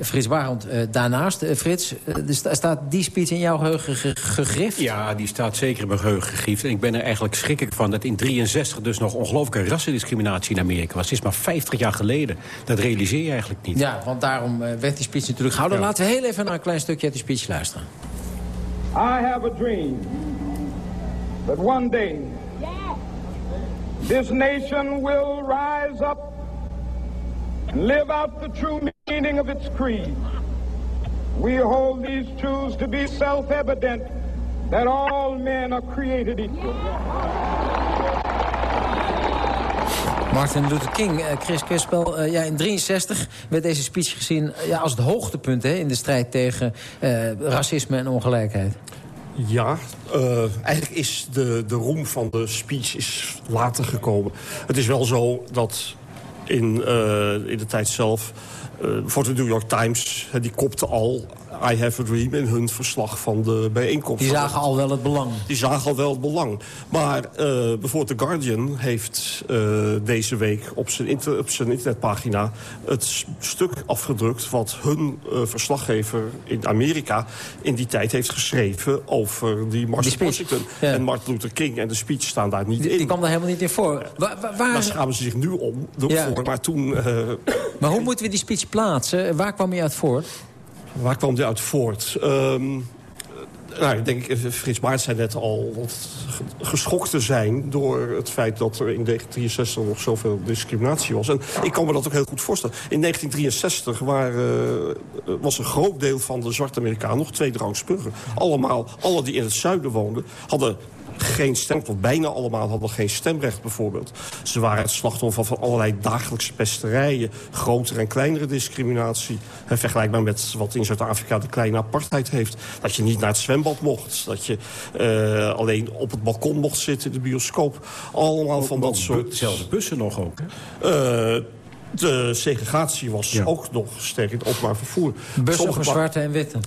Frits Barend uh, daarnaast. Uh, Frits, uh, staat die speech in jouw geheugen gegrift? Ja, die staat zeker in mijn geheugen gegrift. En ik ben er eigenlijk schrikkelijk van dat in 63 dus nog ongelooflijke rassendiscriminatie in Amerika was. Het is maar 50 jaar geleden. Dat realiseer je eigenlijk niet. Ja, want daarom werd die speech natuurlijk gehouden. Ja. Laten we heel even naar een klein stukje uit die speech luisteren. I have a dream that one day this nation will rise up live out the true meaning of its creed. We hold these truths to be self-evident that all men are created equal. Martin Luther King, uh, Chris Kespel, uh, ja, in 63 werd deze speech gezien uh, ja, als het hoogtepunt hè, in de strijd tegen racisme en ongelijkheid. Ja, eigenlijk is de, de roem van de speech is later gekomen. Het is wel zo dat in, in de tijd zelf... Uh, voor de New York Times, die kopte al I Have a Dream in hun verslag van de bijeenkomst. Die zagen al wel het belang. Die zagen al wel het belang. Maar uh, bijvoorbeeld The Guardian heeft uh, deze week op zijn, inter, op zijn internetpagina... het stuk afgedrukt wat hun uh, verslaggever in Amerika... in die tijd heeft geschreven over die Mars Washington. Ja. En Martin Luther King en de speech staan daar niet die, in. Die kwam daar helemaal niet in voor. Waar, waar... Daar schamen ze zich nu om, ja. voor, maar toen... maar hoe moeten we die speech plaatsen? Waar kwam je uit voort? Waar kwam die uit voort? Um, nou, ik denk, Frits Maart zei net al, wat geschokt te zijn... door het feit dat er in 1963 nog zoveel discriminatie was. En ik kan me dat ook heel goed voorstellen. In 1963 waren, uh, was een groot deel van de zwarte Amerikanen nog tweederangs burger. Allemaal, alle die in het zuiden woonden, hadden geen stem, of bijna allemaal hadden geen stemrecht bijvoorbeeld. Ze waren het slachtoffer van allerlei dagelijkse pesterijen, grotere en kleinere discriminatie. vergelijkbaar met wat in Zuid-Afrika de kleine apartheid heeft. Dat je niet naar het zwembad mocht, dat je uh, alleen op het balkon mocht zitten in de bioscoop. Allemaal van dat soort... Zelfs bussen nog ook, hè? Uh, de segregatie was ja. ook nog sterk in het openbaar vervoer. Bussen voor zwarte en witte?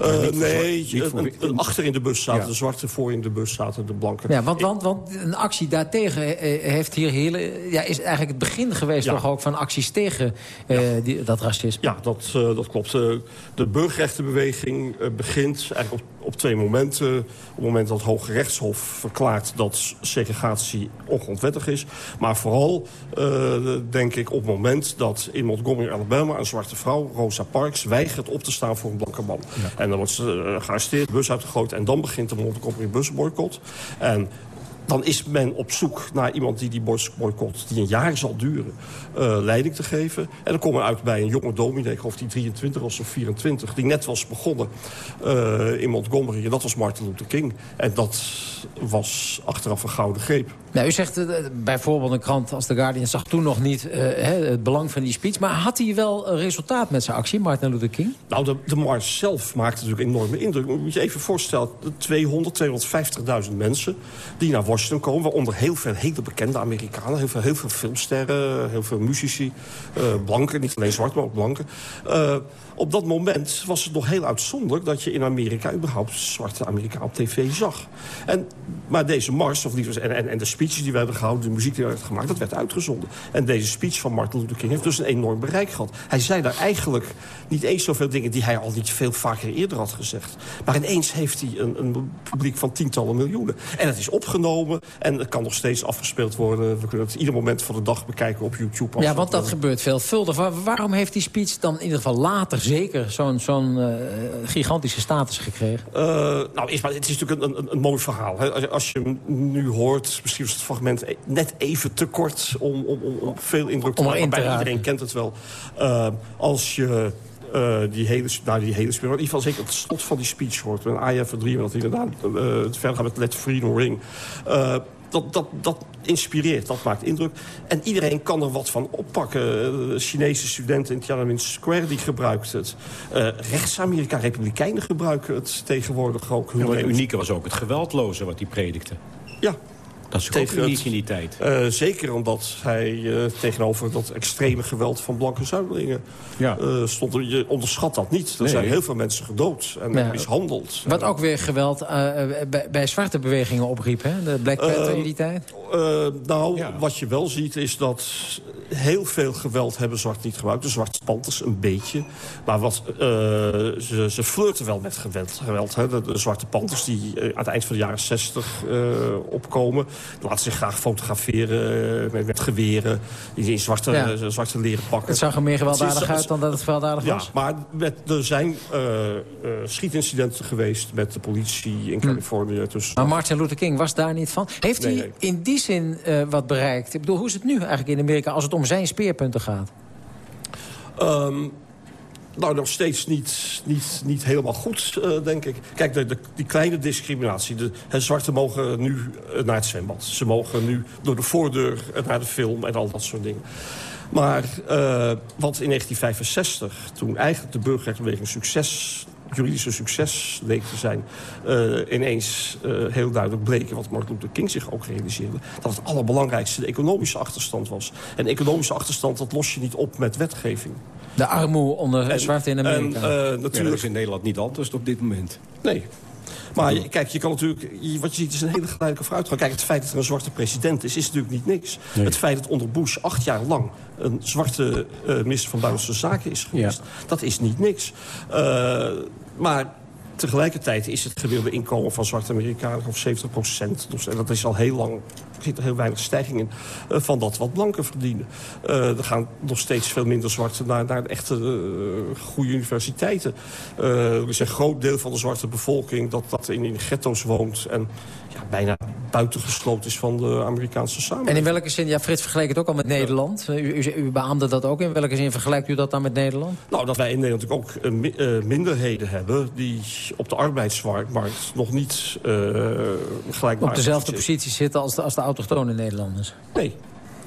Uh, nee, een, een, achter in de bus zaten ja. de zwarte, voor in de bus zaten de blanke. Ja, want, want, want een actie daartegen heeft hier hele, ja, is eigenlijk het begin geweest... Ja. toch ook van acties tegen uh, die, dat racisme. Ja, dat, uh, dat klopt. De burgerrechtenbeweging begint eigenlijk op, op twee momenten. Op het moment dat het Hoge Rechtshof verklaart dat segregatie ongrondwettig is. Maar vooral, denk ik, op het moment dat in Montgomery, Alabama... een zwarte vrouw, Rosa Parks, weigert op te staan voor een blanke man. Ja. En dan wordt ze uh, gearresteerd, bus uitgegooid... en dan begint de Montgomery busboycott. En dan is men op zoek naar iemand die die busboycott... die een jaar zal duren, uh, leiding te geven. En dan komen we uit bij een jonge dominee, ik geloof die 23 was of 24... die net was begonnen uh, in Montgomery. En dat was Martin Luther King. En dat was achteraf een gouden greep. Nou, u zegt uh, bijvoorbeeld een krant als The Guardian zag toen nog niet het belang van die speech. Maar had hij wel resultaat met zijn actie, Martin Luther King? Nou, de, de mars zelf maakte natuurlijk enorme indruk. Moet je even voorstellen, 200, 250.000 mensen die naar Washington komen. Waaronder heel veel hele bekende Amerikanen. Heel veel, heel veel filmsterren, heel veel muzici. Uh, blanken, niet alleen zwart, maar ook blanken. Op dat moment was het nog heel uitzonderlijk... dat je in Amerika überhaupt zwarte Amerikanen op tv zag. En, maar deze mars, of liever, en, en, de speeches die we hebben gehouden... de muziek die we hebben gemaakt, dat werd uitgezonden. En deze speech van Martin Luther King heeft dus een enorm bereik gehad. Hij zei daar eigenlijk niet eens zoveel dingen... die hij al niet veel vaker eerder had gezegd. Maar ineens heeft hij een, een publiek van tientallen miljoenen. En het is opgenomen en het kan nog steeds afgespeeld worden. We kunnen het ieder moment van de dag bekijken op YouTube. Ja, want dat gebeurt veelvuldig. Waarom heeft die speech dan in ieder geval later zeker zo'n zo'n uh, gigantische status gekregen? Uh, nou, maar, het is natuurlijk een, een, een mooi verhaal. Hè. Als je hem nu hoort, misschien is het fragment net even te kort... om, om, om, om veel indruk te maken. Bijna iedereen kent het wel. Uh, als je uh, die hele, nou, die hele speech, in ieder geval zeker het slot van die speech hoort. Een I have a dream, dat inderdaad uh, verder gaat met Let Freedom Ring. Uh, dat, dat, dat inspireert, dat maakt indruk. En iedereen kan er wat van oppakken. Uh, Chinese studenten in Tiananmen Square die gebruikt het. Uh, Rechts-Amerika, republikeinen gebruiken het tegenwoordig ook. Ja, maar het unieke was ook het geweldloze wat hij predikte. Ja, dat is ook uniek in die tijd. Uh, zeker omdat hij uh, tegenover dat extreme geweld van blanke zuidelingen ja. uh, stond. Je onderschat dat niet. Er nee. zijn heel veel mensen gedood en ja. mishandeld. Wat ook weer geweld bij, bij, zwarte bewegingen opriep, hè? De Black Panther in die tijd? nou, ja. wat je wel ziet is dat heel veel geweld hebben zwart niet gebruikt. De zwarte panthers een beetje. Maar wat, ze, ze flirten wel met geweld. geweld hè? De, de, zwarte panthers die aan het eind van de jaren 60 opkomen laten zich graag fotograferen met, met geweren. Die in zwarte, ja. zwarte leren pakken. Het zag er meer gewelddadig uit dan dat het gewelddadig ja, was? maar met, er zijn schietincidenten geweest met de politie in Californië. Hm. Dus, maar Martin Luther King was daar niet van. Heeft nee, hij nee. in die zin wat bereikt? Ik bedoel, hoe is het nu eigenlijk in Amerika als het om zijn speerpunten gaat? Um, nou, nog steeds niet, niet, niet helemaal goed, uh, denk ik. Kijk, de, die kleine discriminatie. De, de zwarten mogen nu uh, naar het zwembad. Ze mogen nu door de voordeur naar de film en al dat soort dingen. Maar wat in 1965, toen eigenlijk de burgerrechtenbeweging succes juridische succes leek te zijn... Ineens heel duidelijk bleken, wat Martin Luther King zich ook realiseerde... dat het allerbelangrijkste de economische achterstand was. En economische achterstand, dat los je niet op met wetgeving. De armoede onder zwart in Amerika. En, uh, natuurlijk... Ja, is in Nederland niet anders op dit moment. Nee, maar kijk, je kan natuurlijk, wat je ziet is een hele geleidelijke vooruitgang. Kijk, het feit dat er een zwarte president is, is natuurlijk niet niks. Het feit dat onder Bush acht jaar lang een zwarte uh, minister van Buitenlandse Zaken is geweest... dat is niet niks. Uh, maar tegelijkertijd is het gewilde inkomen van zwarte Amerikanen of 70 procent. Dus, en dat is al heel lang, er zit er heel weinig stijging in, uh, van dat wat blanken verdienen. Uh, er gaan nog steeds veel minder zwarte naar, naar echte uh, goede universiteiten. er is een groot deel van de zwarte bevolking dat, dat in, in ghetto's woont. En ja, bijna buitengesloten is van de Amerikaanse samenleving. En in welke zin, ja, Frits vergeleek het ook al met Nederland. U, u, u, beaamde dat ook. In welke zin vergelijkt u dat dan met Nederland? Nou, dat wij in Nederland natuurlijk ook uh, minderheden hebben... die op de arbeidsmarkt nog niet uh, gelijkbaar... Op dezelfde positie zitten als de, als de autochtone Nederlanders? Nee,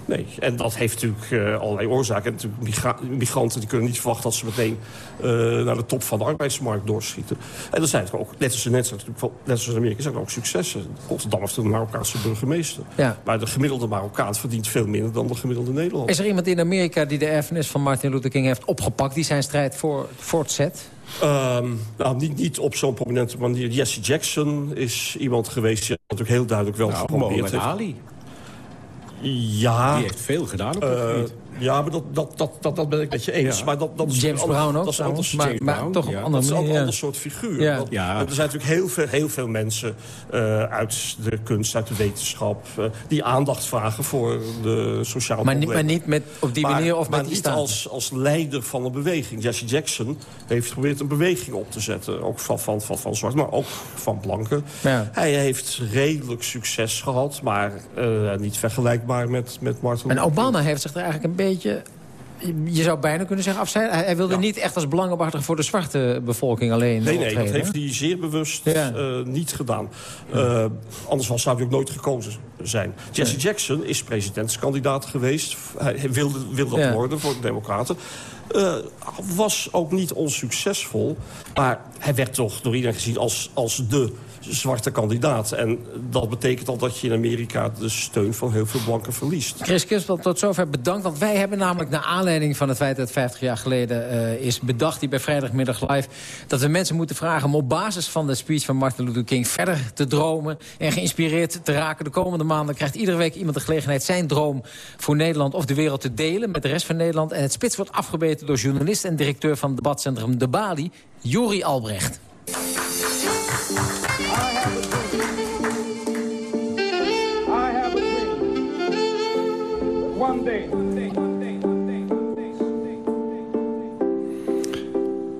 Nee, en dat heeft natuurlijk uh, allerlei oorzaken. En natuurlijk migranten die kunnen niet verwachten dat ze meteen uh, naar de top van de arbeidsmarkt doorschieten. En er zijn ook, net als in net, net als in Amerika, zijn er ook successen. Rotterdam heeft een Marokkaanse burgemeester. Ja. Maar de gemiddelde Marokkaan verdient veel minder dan de gemiddelde Nederlander. Is er iemand in Amerika die de erfenis van Martin Luther King heeft opgepakt... die zijn strijd voor, voortzet? Um, nou, niet, niet op zo'n prominente manier. Jesse Jackson is iemand geweest die natuurlijk heel duidelijk wel nou, geprobeerd heeft. Ali. Ja. Die heeft veel gedaan op dat gebied. Ja, maar dat, dat, dat, dat, dat ben ik met je eens. Ja. Maar dat, dat is James ander, Brown ook dat is anders, maar, maar toch ja. een Dat is ander, een ja. ander soort figuur. Dat. Er zijn natuurlijk heel veel, heel veel mensen uh, uit de kunst, uit de wetenschap... Uh, die aandacht vragen voor de sociale maar, niet, problemen. maar niet met, op die manier of maar met die niet als, als leider van een beweging. Jesse Jackson heeft geprobeerd een beweging op te zetten. Ook van, van, van, van zwart, maar ook van blanken. Ja. Hij heeft redelijk succes gehad, maar uh, niet vergelijkbaar met, met Martin En. Obama heeft zich er eigenlijk een beetje... Je zou bijna kunnen zeggen afzijden. Hij, hij wilde Ja. niet echt als belangenbehartiger voor de zwarte bevolking alleen Nee, nee, dat heeft hij zeer bewust Ja. eh, niet gedaan. Eh, anders was, zou hij ook nooit gekozen zijn. Jesse Jackson is presidentskandidaat geweest. Hij wilde, wilde dat Ja. worden voor de Democraten. Eh, was ook niet onsuccesvol. Maar hij werd toch door iedereen gezien als, als de zwarte kandidaat. En dat betekent al dat je in Amerika de steun van heel veel blanken verliest. Chris Kispel, tot zover bedankt. Want wij hebben namelijk naar aanleiding van het feit dat het 50 jaar geleden eh, is bedacht... die bij Vrijdagmiddag Live, dat we mensen moeten vragen... om op basis van de speech van Martin Luther King verder te dromen... en geïnspireerd te raken. De komende maanden krijgt iedere week iemand de gelegenheid... zijn droom voor Nederland of de wereld te delen met de rest van Nederland. En het spits wordt afgebeten door journalist en directeur van het debatcentrum De Bali... Jori Albrecht.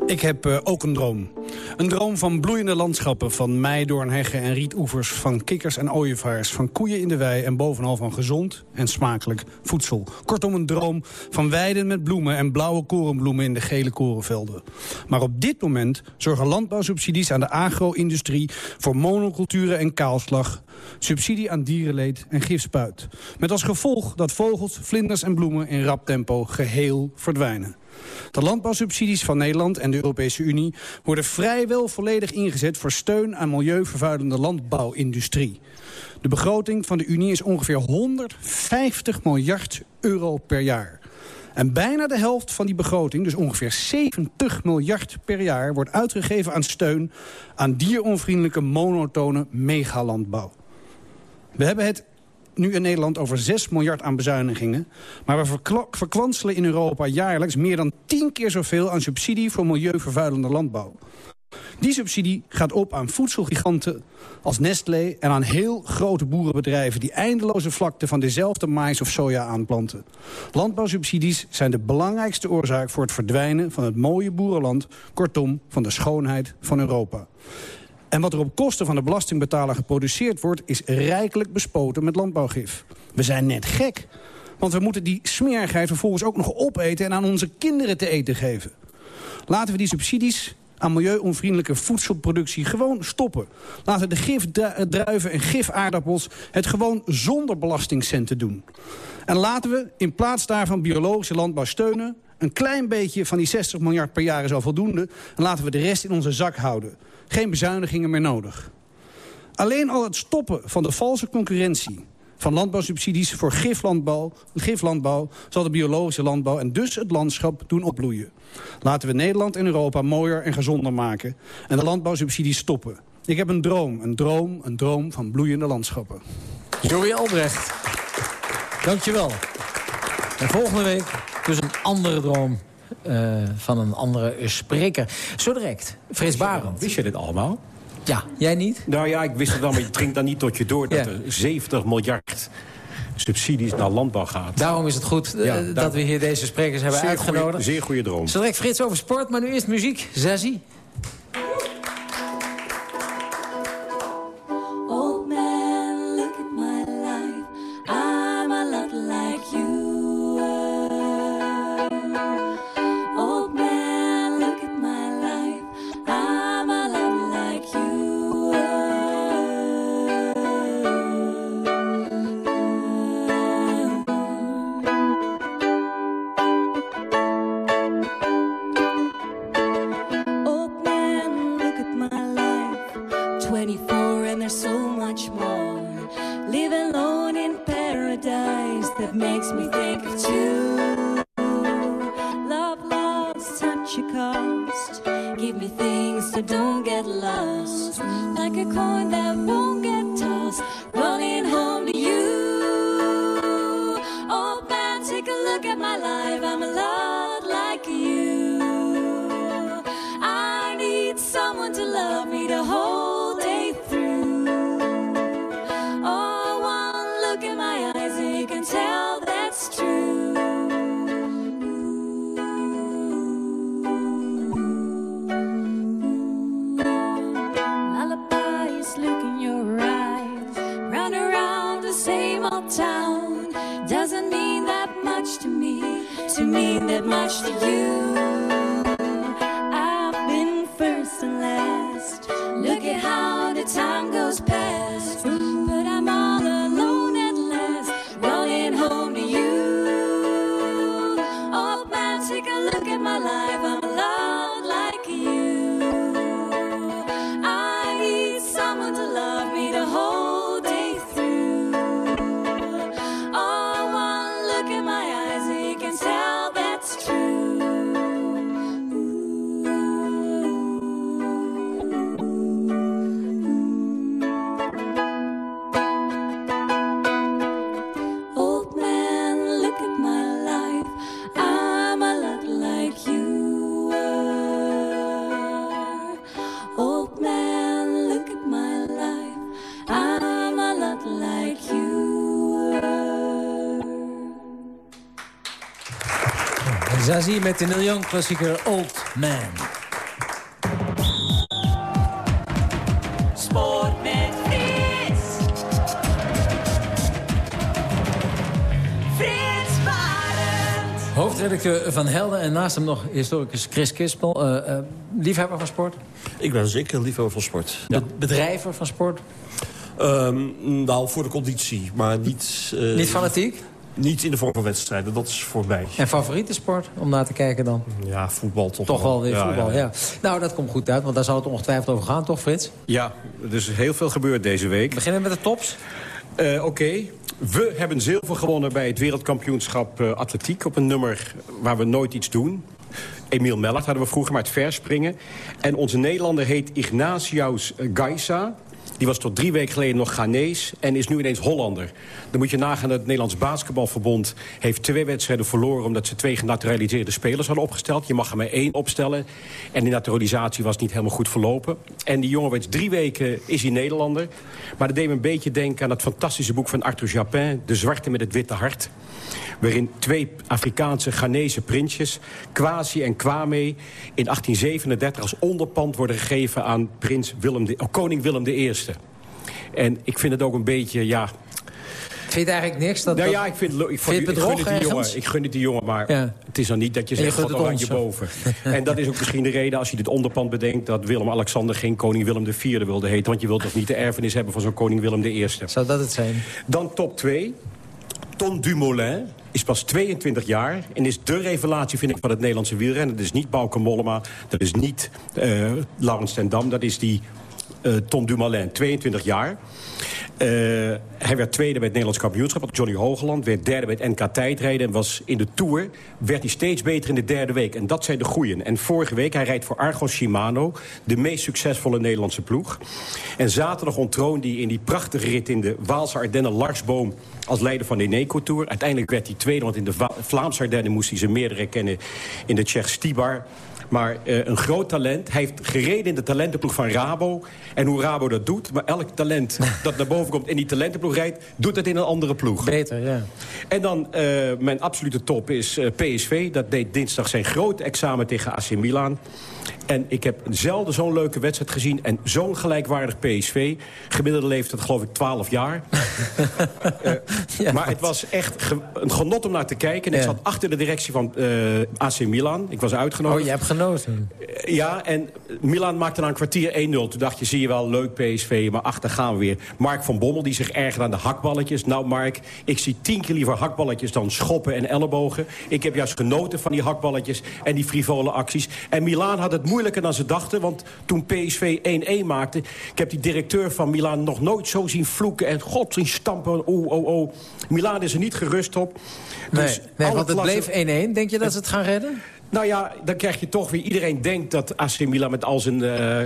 Ik heb eh, ook een droom. Een droom van bloeiende landschappen, van meidoornheggen en rietoevers... van kikkers en ooievaars, van koeien in de wei... en bovenal van gezond en smakelijk voedsel. Kortom, een droom van weiden met bloemen... en blauwe korenbloemen in de gele korenvelden. Maar op dit moment zorgen landbouwsubsidies aan de agro-industrie... voor monoculturen en kaalslag, subsidie aan dierenleed en gifspuit. Met als gevolg dat vogels, vlinders en bloemen in rap tempo geheel verdwijnen. De landbouwsubsidies van Nederland en de Europese Unie... worden vrijwel volledig ingezet voor steun aan milieuvervuilende landbouwindustrie. De begroting van de Unie is ongeveer 150 miljard euro per jaar. En bijna de helft van die begroting, dus ongeveer 70 miljard per jaar... wordt uitgegeven aan steun aan dieronvriendelijke monotone megalandbouw. We hebben het nu in Nederland over 6 miljard aan bezuinigingen. Maar we verkwanselen in Europa jaarlijks meer dan 10 keer zoveel aan subsidie voor milieuvervuilende landbouw. Die subsidie gaat op aan voedselgiganten als Nestlé... en aan heel grote boerenbedrijven die eindeloze vlakten van dezelfde mais of soja aanplanten. Landbouwsubsidies zijn de belangrijkste oorzaak voor het verdwijnen van het mooie boerenland... kortom, van de schoonheid van Europa. En wat er op kosten van de belastingbetaler geproduceerd wordt... is rijkelijk bespoten met landbouwgif. We zijn net gek. Want we moeten die smerigheid vervolgens ook nog opeten... en aan onze kinderen te eten geven. Laten we die subsidies aan milieuonvriendelijke voedselproductie gewoon stoppen. Laten de gifdruiven en gifaardappels het gewoon zonder belastingcenten doen. En laten we in plaats daarvan biologische landbouw steunen... een klein beetje van die 60 miljard per jaar is al voldoende... en laten we de rest in onze zak houden. Geen bezuinigingen meer nodig. Alleen al het stoppen van de valse concurrentie van landbouwsubsidies voor giflandbouw, giflandbouw... zal de biologische landbouw en dus het landschap doen opbloeien. Laten we Nederland en Europa mooier en gezonder maken... en de landbouwsubsidies stoppen. Ik heb een droom, een droom, een droom van bloeiende landschappen. Jorie Albrecht, dankjewel. En volgende week dus een andere droom uh, van een andere spreker. Zo direct, Frits Barend. Wist je dit allemaal? Ja, jij niet? Nou ja, ik wist het wel, maar je drinkt dan niet tot je door... dat er 70 miljard subsidies naar landbouw gaat. Daarom is het goed uh, ja, dat we hier deze sprekers hebben zeer uitgenodigd. Goeie, zeer goede droom. Zo direct Frits over sport, maar nu eerst muziek. Zazie. makes me think of Zazie met de Neil Young klassieker Old Man. Sport met Frits. Frits Barend. Hoofdredacteur van Helden en naast hem nog historicus Chris Kispel. Uh, uh, liefhebber van sport? Ik ben zeker liefhebber van sport. Ja. Bedrijver van sport? Um, nou, voor de conditie, maar niet... Uh, niet fanatiek? Niet in de vorm van wedstrijden, dat is voorbij. En favoriete sport om naar te kijken dan? Ja, voetbal toch Toch wel, weer voetbal, ja, ja. Nou, dat komt goed uit, want daar zal het ongetwijfeld over gaan, toch Frits? Ja, er is heel veel gebeurd deze week. Beginnen met de tops? Uh, Oké. We hebben zilver gewonnen bij het wereldkampioenschap uh, atletiek... op een nummer waar we nooit iets doen. Emiel Mellert hadden we vroeger, maar het verspringen. En onze Nederlander heet Ignatius Geisa. Die was tot drie weken geleden nog Ghanese en is nu ineens Hollander. Dan moet je nagaan dat het Nederlands Basketbalverbond... heeft twee wedstrijden verloren omdat ze twee genaturaliseerde spelers hadden opgesteld. Je mag er maar één opstellen. En die naturalisatie was niet helemaal goed verlopen. En die jongen werd drie weken is hij Nederlander. Maar dat deed me een beetje denken aan het fantastische boek van Arthur Japin... De Zwarte met het Witte Hart waarin twee Afrikaanse Ghanese prinsjes, Kwasi en Kwame... in 1837 als onderpand worden gegeven aan prins Willem de, oh, koning Willem I. En ik vind het ook een beetje, ja... Vind je eigenlijk niks? Dat, nou ja, ik vind, ik, vind, ik, gun het die jongen, ik gun het die jongen, maar ja. het is dan niet dat je zegt, God oranje boven. en dat is ook misschien de reden, als je dit onderpand bedenkt... dat Willem-Alexander geen koning Willem IV wilde heten. Want je wilt toch niet de erfenis hebben van zo'n koning Willem I. Zou dat het zijn? Dan top 2. Ton Dumoulin is pas 22 jaar en is de revelatie, vind ik, van het Nederlandse wielrennen. Dat is niet Bauke Mollema, dat is niet uh, Laurens ten Dam, dat is die uh, Tom Dumoulin, 22 jaar. Uh, hij werd tweede bij het Nederlands kampioenschap. Johnny Hogeland werd derde bij het NK tijdrijden. En was in de Tour werd hij steeds beter in de derde week. En dat zijn de goeien. En vorige week, hij rijdt voor Argos Shimano. De meest succesvolle Nederlandse ploeg. En zaterdag ontroonde hij in die prachtige rit in de Waalse Ardennen Lars Boom als leider van de Eneco Tour. Uiteindelijk werd hij tweede, want in de Vlaamse Ardennen moest hij zijn meerdere kennen in de Tsjech Stibar. Maar uh, een groot talent. Hij heeft gereden in de talentenploeg van Rabo. En hoe Rabo dat doet. Maar elk talent dat naar boven komt in die talentenploeg rijdt... doet het in een andere ploeg. Beter, ja. En dan uh, mijn absolute top is uh, PSV. Dat deed dinsdag zijn grote examen tegen AC Milan. En ik heb zelden zo'n leuke wedstrijd gezien. En zo'n gelijkwaardig PSV. Gemiddelde leeftijd geloof ik 12 jaar. uh, ja, maar het was echt ge een genot om naar te kijken. En ja. ik zat achter de directie van uh, AC Milan. Ik was uitgenodigd. Oh, je hebt genoten. Uh, ja, en Milan maakte na een kwartier 1-0. Toen dacht je, zie je wel, leuk PSV. Maar achter gaan we weer. Mark van Bommel, die zich ergert aan de hakballetjes. Nou, Mark, ik zie tien keer liever hakballetjes dan schoppen en ellebogen. Ik heb juist genoten van die hakballetjes en die frivole acties. En Milan had het moeilijker dan ze dachten. Want toen PSV 1-1 maakte... ik heb die directeur van Milaan nog nooit zo zien vloeken... en god zien stampen. Oh, oh, oh. Milaan is er niet gerust op. Dus nee, nee want het bleef 1-1. Denk je dat ze het gaan redden? Nou ja, dan krijg je toch weer... iedereen denkt dat AC Milan met al zijn... Uh,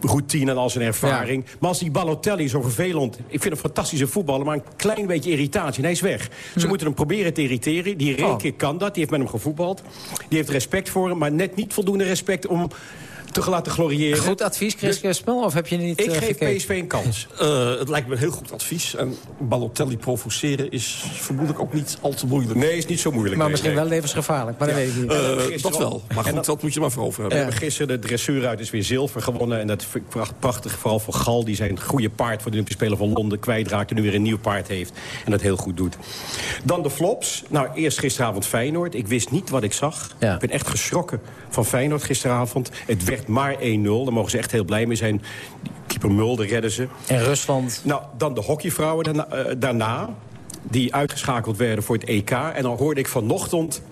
routine en al zijn ervaring. Ja. Maar als die Balotelli zo vervelend... Ik vind een fantastische voetballer, maar een klein beetje irritatie. En hij is weg. Ze moeten hem proberen te irriteren. Die Renke oh. kan dat, die heeft met hem gevoetbald. Die heeft respect voor hem, maar net niet voldoende respect... om te laten gloriëren. Goed advies, Chris dus, Spel, of heb je niet Ik uh, geef gekeken? PSV een kans. Uh, het lijkt me een heel goed advies. En Balotelli provoceren is vermoedelijk ook niet al te moeilijk. Nee, is niet zo moeilijk. Maar nee, misschien nee. wel levensgevaarlijk, maar ja. dat weet ik niet. Uh, dat wel, maar goed, dat, dat, moet je maar voor over hebben. We hebben gisteren de dressuur uit is weer zilver gewonnen. En dat vind ik prachtig, vooral voor Gal. Die zijn goede paard voor de Olympische Spelen van Londen kwijtraakt. En nu weer een nieuw paard heeft. En dat heel goed doet. Dan de flops. Nou, eerst gisteravond Feyenoord. Ik wist niet wat ik zag. Ja. Ik ben echt geschrokken van Feyenoord gisteravond. Het werd maar 1-0. Daar mogen ze echt heel blij mee zijn. Keeper Mulder redden ze. En Rusland? Nou, dan de hockeyvrouwen daarna, uh, daarna die uitgeschakeld werden voor het EK. En dan hoorde ik vanochtend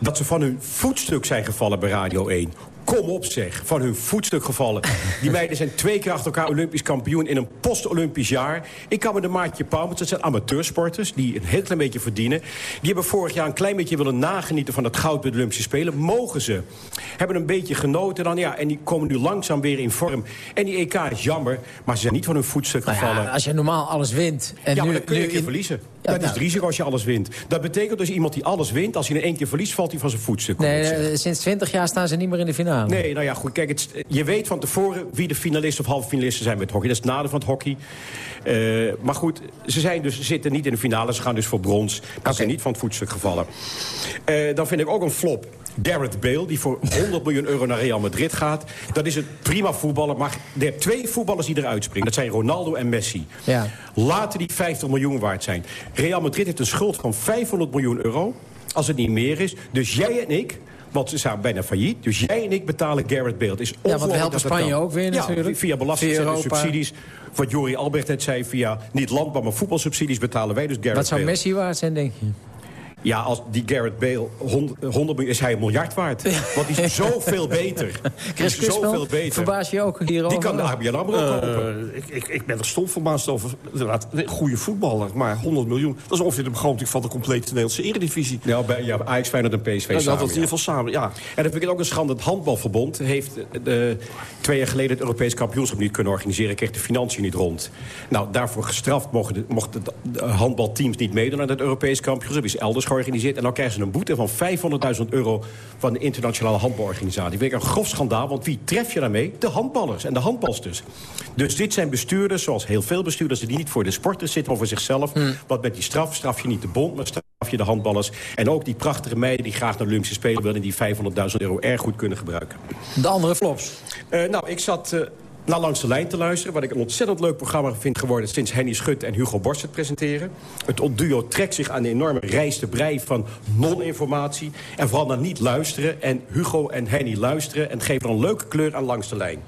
dat ze van hun voetstuk zijn gevallen bij Radio 1. Kom op zeg, van hun voetstuk gevallen. Die meiden zijn twee keer achter elkaar Olympisch kampioen... in een post-Olympisch jaar. Ik kan me de maatje Pauwmans, dat zijn amateursporters... die een heel klein beetje verdienen. Die hebben vorig jaar een klein beetje willen nagenieten... van het goud bij de Olympische Spelen. Mogen ze. Hebben een beetje genoten dan, ja. En die komen nu langzaam weer in vorm. En die EK is jammer, maar ze zijn niet van hun voetstuk nou gevallen. Ja, als je normaal alles wint... En ja, nu, maar dan kun je nu een keer verliezen. Ja, dat nou. is het risico als je alles wint. Dat betekent dus iemand die alles wint... als hij in één keer verliest, valt hij van zijn voetstuk. Nee, nee sinds 20 jaar staan ze niet meer in de finale. Nee, nou ja, goed. Kijk, het, je weet van tevoren wie de finalisten of halve finalisten zijn met hockey. Dat is het nadeel van het hockey. Uh, maar goed, ze zijn dus, zitten niet in de finale. Ze gaan dus voor brons. Maar okay. ze zijn niet van het voetstuk gevallen. Uh, dan vind ik ook een flop. Gareth Bale, die voor 100 miljoen euro naar Real Madrid gaat. Dat is een prima voetballer, maar er hebt twee voetballers die eruit springen. Dat zijn Ronaldo en Messi. Ja. Laten die 50 miljoen waard zijn. Real Madrid heeft een schuld van 500 miljoen euro. Als het niet meer is. Dus jij en ik... Want ze zijn bijna failliet. Dus jij en ik betalen Gareth Bale. Het is ja, want we helpen Spanje ook weer natuurlijk. Ja, via belasting en subsidies. Wat Jori Albrecht net zei, via niet landbouw, maar voetbalsubsidies betalen wij dus Gareth Wat zou Bale. Messi waard zijn, denk je? Ja, als die Gareth Bale 100, 100 miljoen is hij een miljard waard. Want die is zoveel beter. Die is zoveel beter. Verbaas je ook hierover? Die kan de ABN AMRO uh, kopen. Ik, ik, ik ben er stom verbaasd over. Inderdaad, een goede voetballer. Maar 100 miljoen, dat is ongeveer de begroting van de complete Nederlandse eredivisie. Ja, bij, ja Ajax, Feyenoord en PSV ja, samen. Dat in ieder geval samen, ja. En dat vind ik ook een schande. Het handbalverbond heeft de, twee jaar geleden het Europees kampioenschap niet kunnen organiseren. Kreeg de financiën niet rond. Nou, daarvoor gestraft mochten de, mochten de handbalteams niet meedoen aan het Europees kampioenschap. is elders georganiseerd. En dan krijgen ze een boete van 500.000 euro van de internationale handbalorganisatie. Vind ik een grof schandaal, want wie tref je daarmee? De handballers en de handbalsters. Dus dit zijn bestuurders, zoals heel veel bestuurders... die niet voor de sporters zitten, maar voor zichzelf. Hmm. Want met die straf straf je niet de bond, maar straf je de handballers. En ook die prachtige meiden die graag naar de Olympische Spelen willen... en die 500.000 euro erg goed kunnen gebruiken. De andere flops? Uh, nou, ik zat... Uh, naar Langs de Lijn te luisteren. Wat ik een ontzettend leuk programma vind geworden... sinds Henny Schut en Hugo Borst het presenteren. Het duo trekt zich aan de enorme reis de brei van non-informatie... en vooral naar niet luisteren. En Hugo en Henny luisteren en geven een leuke kleur aan Langs de Lijn.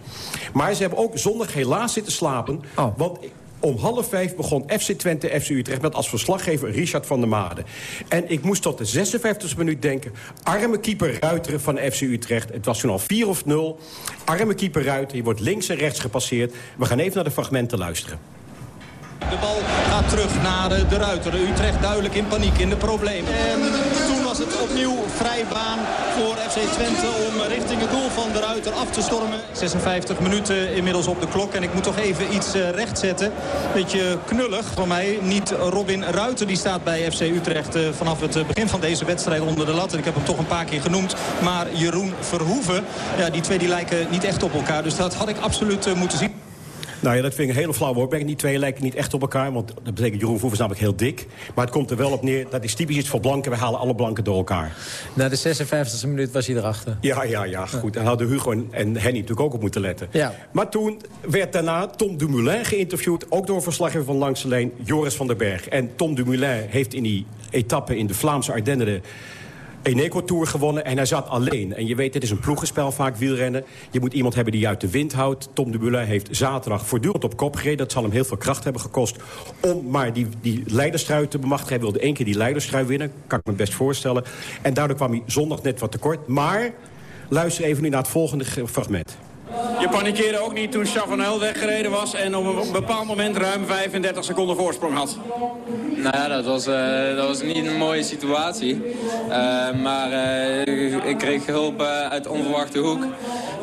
Maar ze hebben ook zondag helaas zitten slapen... Oh. want om half vijf begon FC Twente FC Utrecht... met als verslaggever Richard van der Made. En ik moest tot de 56e minuut denken... arme keeper Ruiteren van FC Utrecht. Het was toen al 4 of 0. Arme keeper Ruiter, je wordt links en rechts gepasseerd. We gaan even naar de fragmenten luisteren. De bal gaat terug naar de Ruiter. Utrecht duidelijk in paniek, in de problemen. En toen was het opnieuw vrij baan voor FC Twente om richting het doel van de Ruiter af te stormen. 56 minuten inmiddels op de klok en ik moet toch even iets eh, rechtzetten. Beetje knullig van mij. Niet Robin Ruiter die staat bij FC Utrecht eh, vanaf het begin van deze wedstrijd onder de lat. En ik heb hem toch een paar keer genoemd. Maar Jeroen Verhoeven, ja, die twee die lijken niet echt op elkaar. Dus dat had ik absoluut eh, moeten zien. Nou ja, dat vind ik een hele flauwe opmerking. Die twee lijken niet echt op elkaar, want dat betekent Jeroen Voevers namelijk heel dik. Maar het komt er wel op neer, dat is typisch iets voor blanken. We halen alle blanken door elkaar. Na de 56e minuut was hij erachter. Ja, ja, ja, goed. En hadden Hugo en, en Henny natuurlijk ook op moeten letten. Ja. Maar toen werd daarna Tom Dumoulin geïnterviewd, ook door een verslaggever van Langs de Lijn, Joris van den Berg. En Tom Dumoulin heeft in die etappe in de Vlaamse Ardennen Eneco Tour gewonnen en hij zat alleen. En je weet, het is een ploegenspel vaak wielrennen. Je moet iemand hebben die uit de wind houdt. Tom de Bulle heeft zaterdag voortdurend op kop gereden. Dat zal hem heel veel kracht hebben gekost om maar die, die leiderstrui te bemachtigen. Hij wilde één keer die leiderstrui winnen, kan ik me best voorstellen. En daardoor kwam hij zondag net wat tekort. Maar luister even nu naar het volgende fragment. Je panikeerde ook niet toen Chavanel weggereden was... en op een bepaald moment ruim 35 seconden voorsprong had. Nou ja, dat was, uh, dat was niet een mooie situatie. Uh, maar uh, ik kreeg hulp uit onverwachte hoek.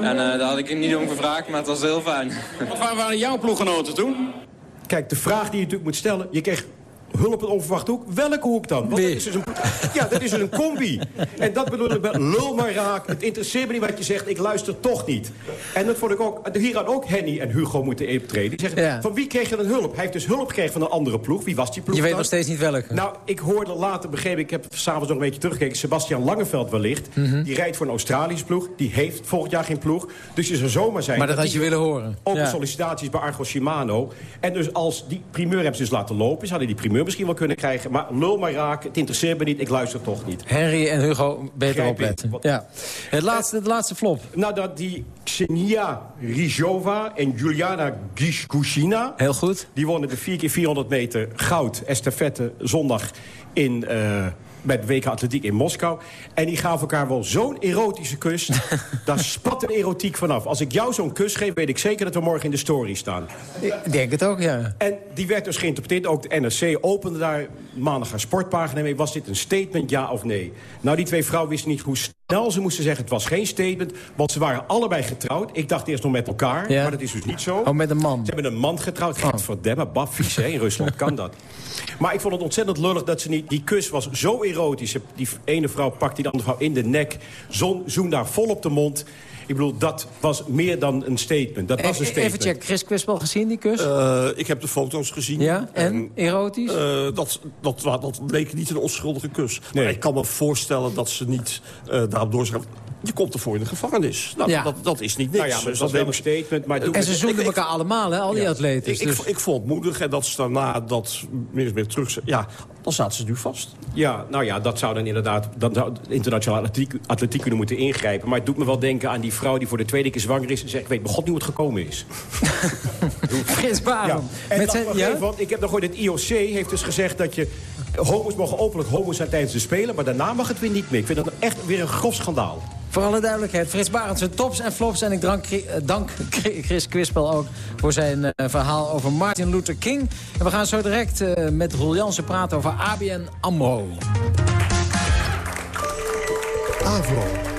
En daar had ik niet om gevraagd, maar het was heel fijn. Wat waren jouw ploeggenoten toen? Kijk, de vraag die je natuurlijk moet stellen... je kreeg hulp in onverwachte hoek. Welke hoek dan? Want dat is dus een, ja, dat is dus een combi. En dat bedoel ik met lul maar raak. Het interesseert me niet wat je zegt, ik luister toch niet. En dat vond ik ook, hier had ook Henny en Hugo moeten optreden. Die zeggen, van wie kreeg je dan hulp? Hij heeft dus hulp gekregen van een andere ploeg. Wie was die ploeg Je weet nog steeds niet welke. Nou, ik hoorde later, begreep ik, heb s'avonds nog een beetje teruggekeken. Sebastian Langeveld wellicht. Mhm. Die rijdt voor een Australische ploeg. Die heeft volgend jaar geen ploeg. Dus je zou zomaar zijn... Maar dat, had je willen horen. Open sollicitaties bij Argo Shimano. En dus als die primeur hebben ze dus laten lopen. Ze hadden die primeur misschien wel kunnen krijgen. Maar lul maar raken, het interesseert me niet, ik luister toch niet. Henry en Hugo, beter opletten. Ja. Het laatste, de laatste flop. Nou, dat die Xenia Rijova en Juliana Gishkushina... Heel goed. Die wonnen de 4 keer 400 meter goud estafette zondag in... Uh, bij de WK Atletiek in Moskou. En die gaven elkaar wel zo'n erotische kus. daar spat een erotiek vanaf. Als ik jou zo'n kus geef, weet ik zeker dat we morgen in de story staan. Ik denk het ook, ja. En die werd dus geïnterpreteerd. Ook de NRC opende daar maandag haar sportpagina mee. Was dit een statement, ja of nee? Nou, die twee vrouwen wisten niet hoe snel ze moesten zeggen... het was geen statement, want ze waren allebei getrouwd. Ik dacht eerst nog met elkaar, Ja. maar dat is dus niet zo. Oh, met een man. Ze hebben een man getrouwd. Oh. Bab, vies, hè? In Rusland kan dat. Maar ik vond het ontzettend lullig dat ze niet... Die kus was zo erotisch. Die ene vrouw pakt die andere vrouw in de nek. Zon, zoen daar vol op de mond. Ik bedoel, dat was meer dan een statement. Dat was een statement. Even check, Chris Kwispel gezien, die kus? Uh, ik heb de foto's gezien. Ja, en? Erotisch? Uh, dat, dat, dat, dat leek niet een onschuldige kus. Nee. Maar ik kan me voorstellen dat ze niet uh, daarop doorgaan. Je komt ervoor in de gevangenis. Nou, Ja. dat, dat is niet niks. Nou ja, maar dat was wel een statement. Maar En ze zoenden elkaar allemaal, hè, al die Ja. atleten. Ik, ik, Dus- ik vond het moedig en dat ze daarna dat meer of meer terug... Ja, dan zaten ze nu vast. Ja, nou ja, dat zou dan inderdaad... Dan zou internationale atletiek, atletiek kunnen moeten ingrijpen. Maar het doet me wel denken aan die vrouw die voor de tweede keer zwanger is... en zegt, ik weet bij god niet hoe het gekomen is. Frits Barend. En Met zijn- even, want ik heb nog gehoord, het IOC heeft dus gezegd dat je... homo's mogen openlijk homo's zijn tijdens de Spelen... maar daarna mag het weer niet meer. Ik vind dat echt weer een grof schandaal. Voor alle duidelijkheid, Frits Barend zijn tops en flops. En ik dank, eh, dank Chris Kwispel ook voor zijn eh, verhaal over Martin Luther King. En we gaan zo direct eh, met Roel Jansen praten over ABN AMRO. Avro.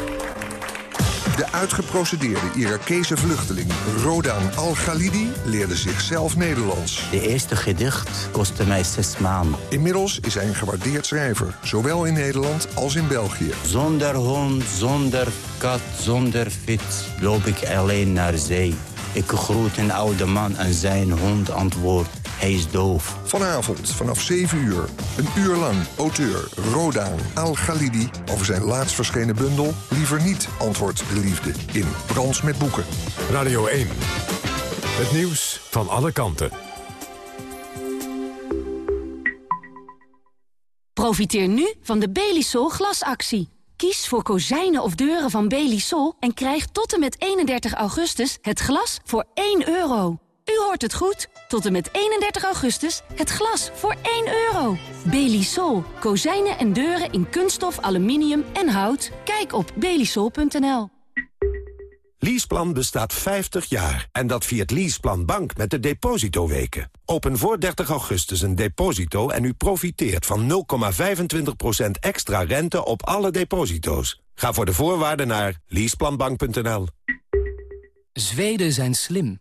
De uitgeprocedeerde Irakese vluchteling Rodan Al-Ghalidi leerde zichzelf Nederlands. De eerste gedicht kostte mij zes maanden. Inmiddels is hij een gewaardeerd schrijver, zowel in Nederland als in België. Zonder hond, zonder kat, zonder fiets loop ik alleen naar zee. Ik groet een oude man en zijn hond antwoordt, hij is doof. Vanavond vanaf 7 uur, een uur lang, auteur Rodan Al-Ghalidi... over zijn laatst verschenen bundel Liever niet, antwoordt de liefde... in Brans met boeken. Radio 1. Het nieuws van alle kanten. Profiteer nu van de Belisol glasactie. Kies voor kozijnen of deuren van Belisol en krijg tot en met 31 augustus het glas voor 1 euro. U hoort het goed. Tot en met 31 augustus het glas voor 1 euro. Belisol. Kozijnen en deuren in kunststof, aluminium en hout. Kijk op belisol.nl. Leaseplan bestaat 50 jaar en dat viert Leaseplan Bank met de depositoweken. Open voor 30 augustus een deposito en u profiteert van 0,25% extra rente op alle deposito's. Ga voor de voorwaarden naar leaseplanbank.nl. Zweden zijn slim.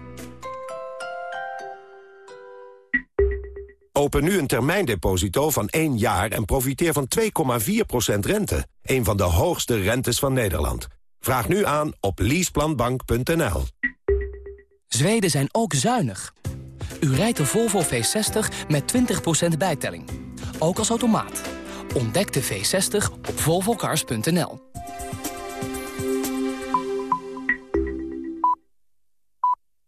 Open nu een termijndeposito van 1 jaar en profiteer van 2,4% rente. Een van de hoogste rentes van Nederland. Vraag nu aan op leaseplanbank.nl. Zweden zijn ook zuinig. U rijdt de Volvo V60 met 20% bijtelling. Ook als automaat. Ontdek de V60 op volvocars.nl.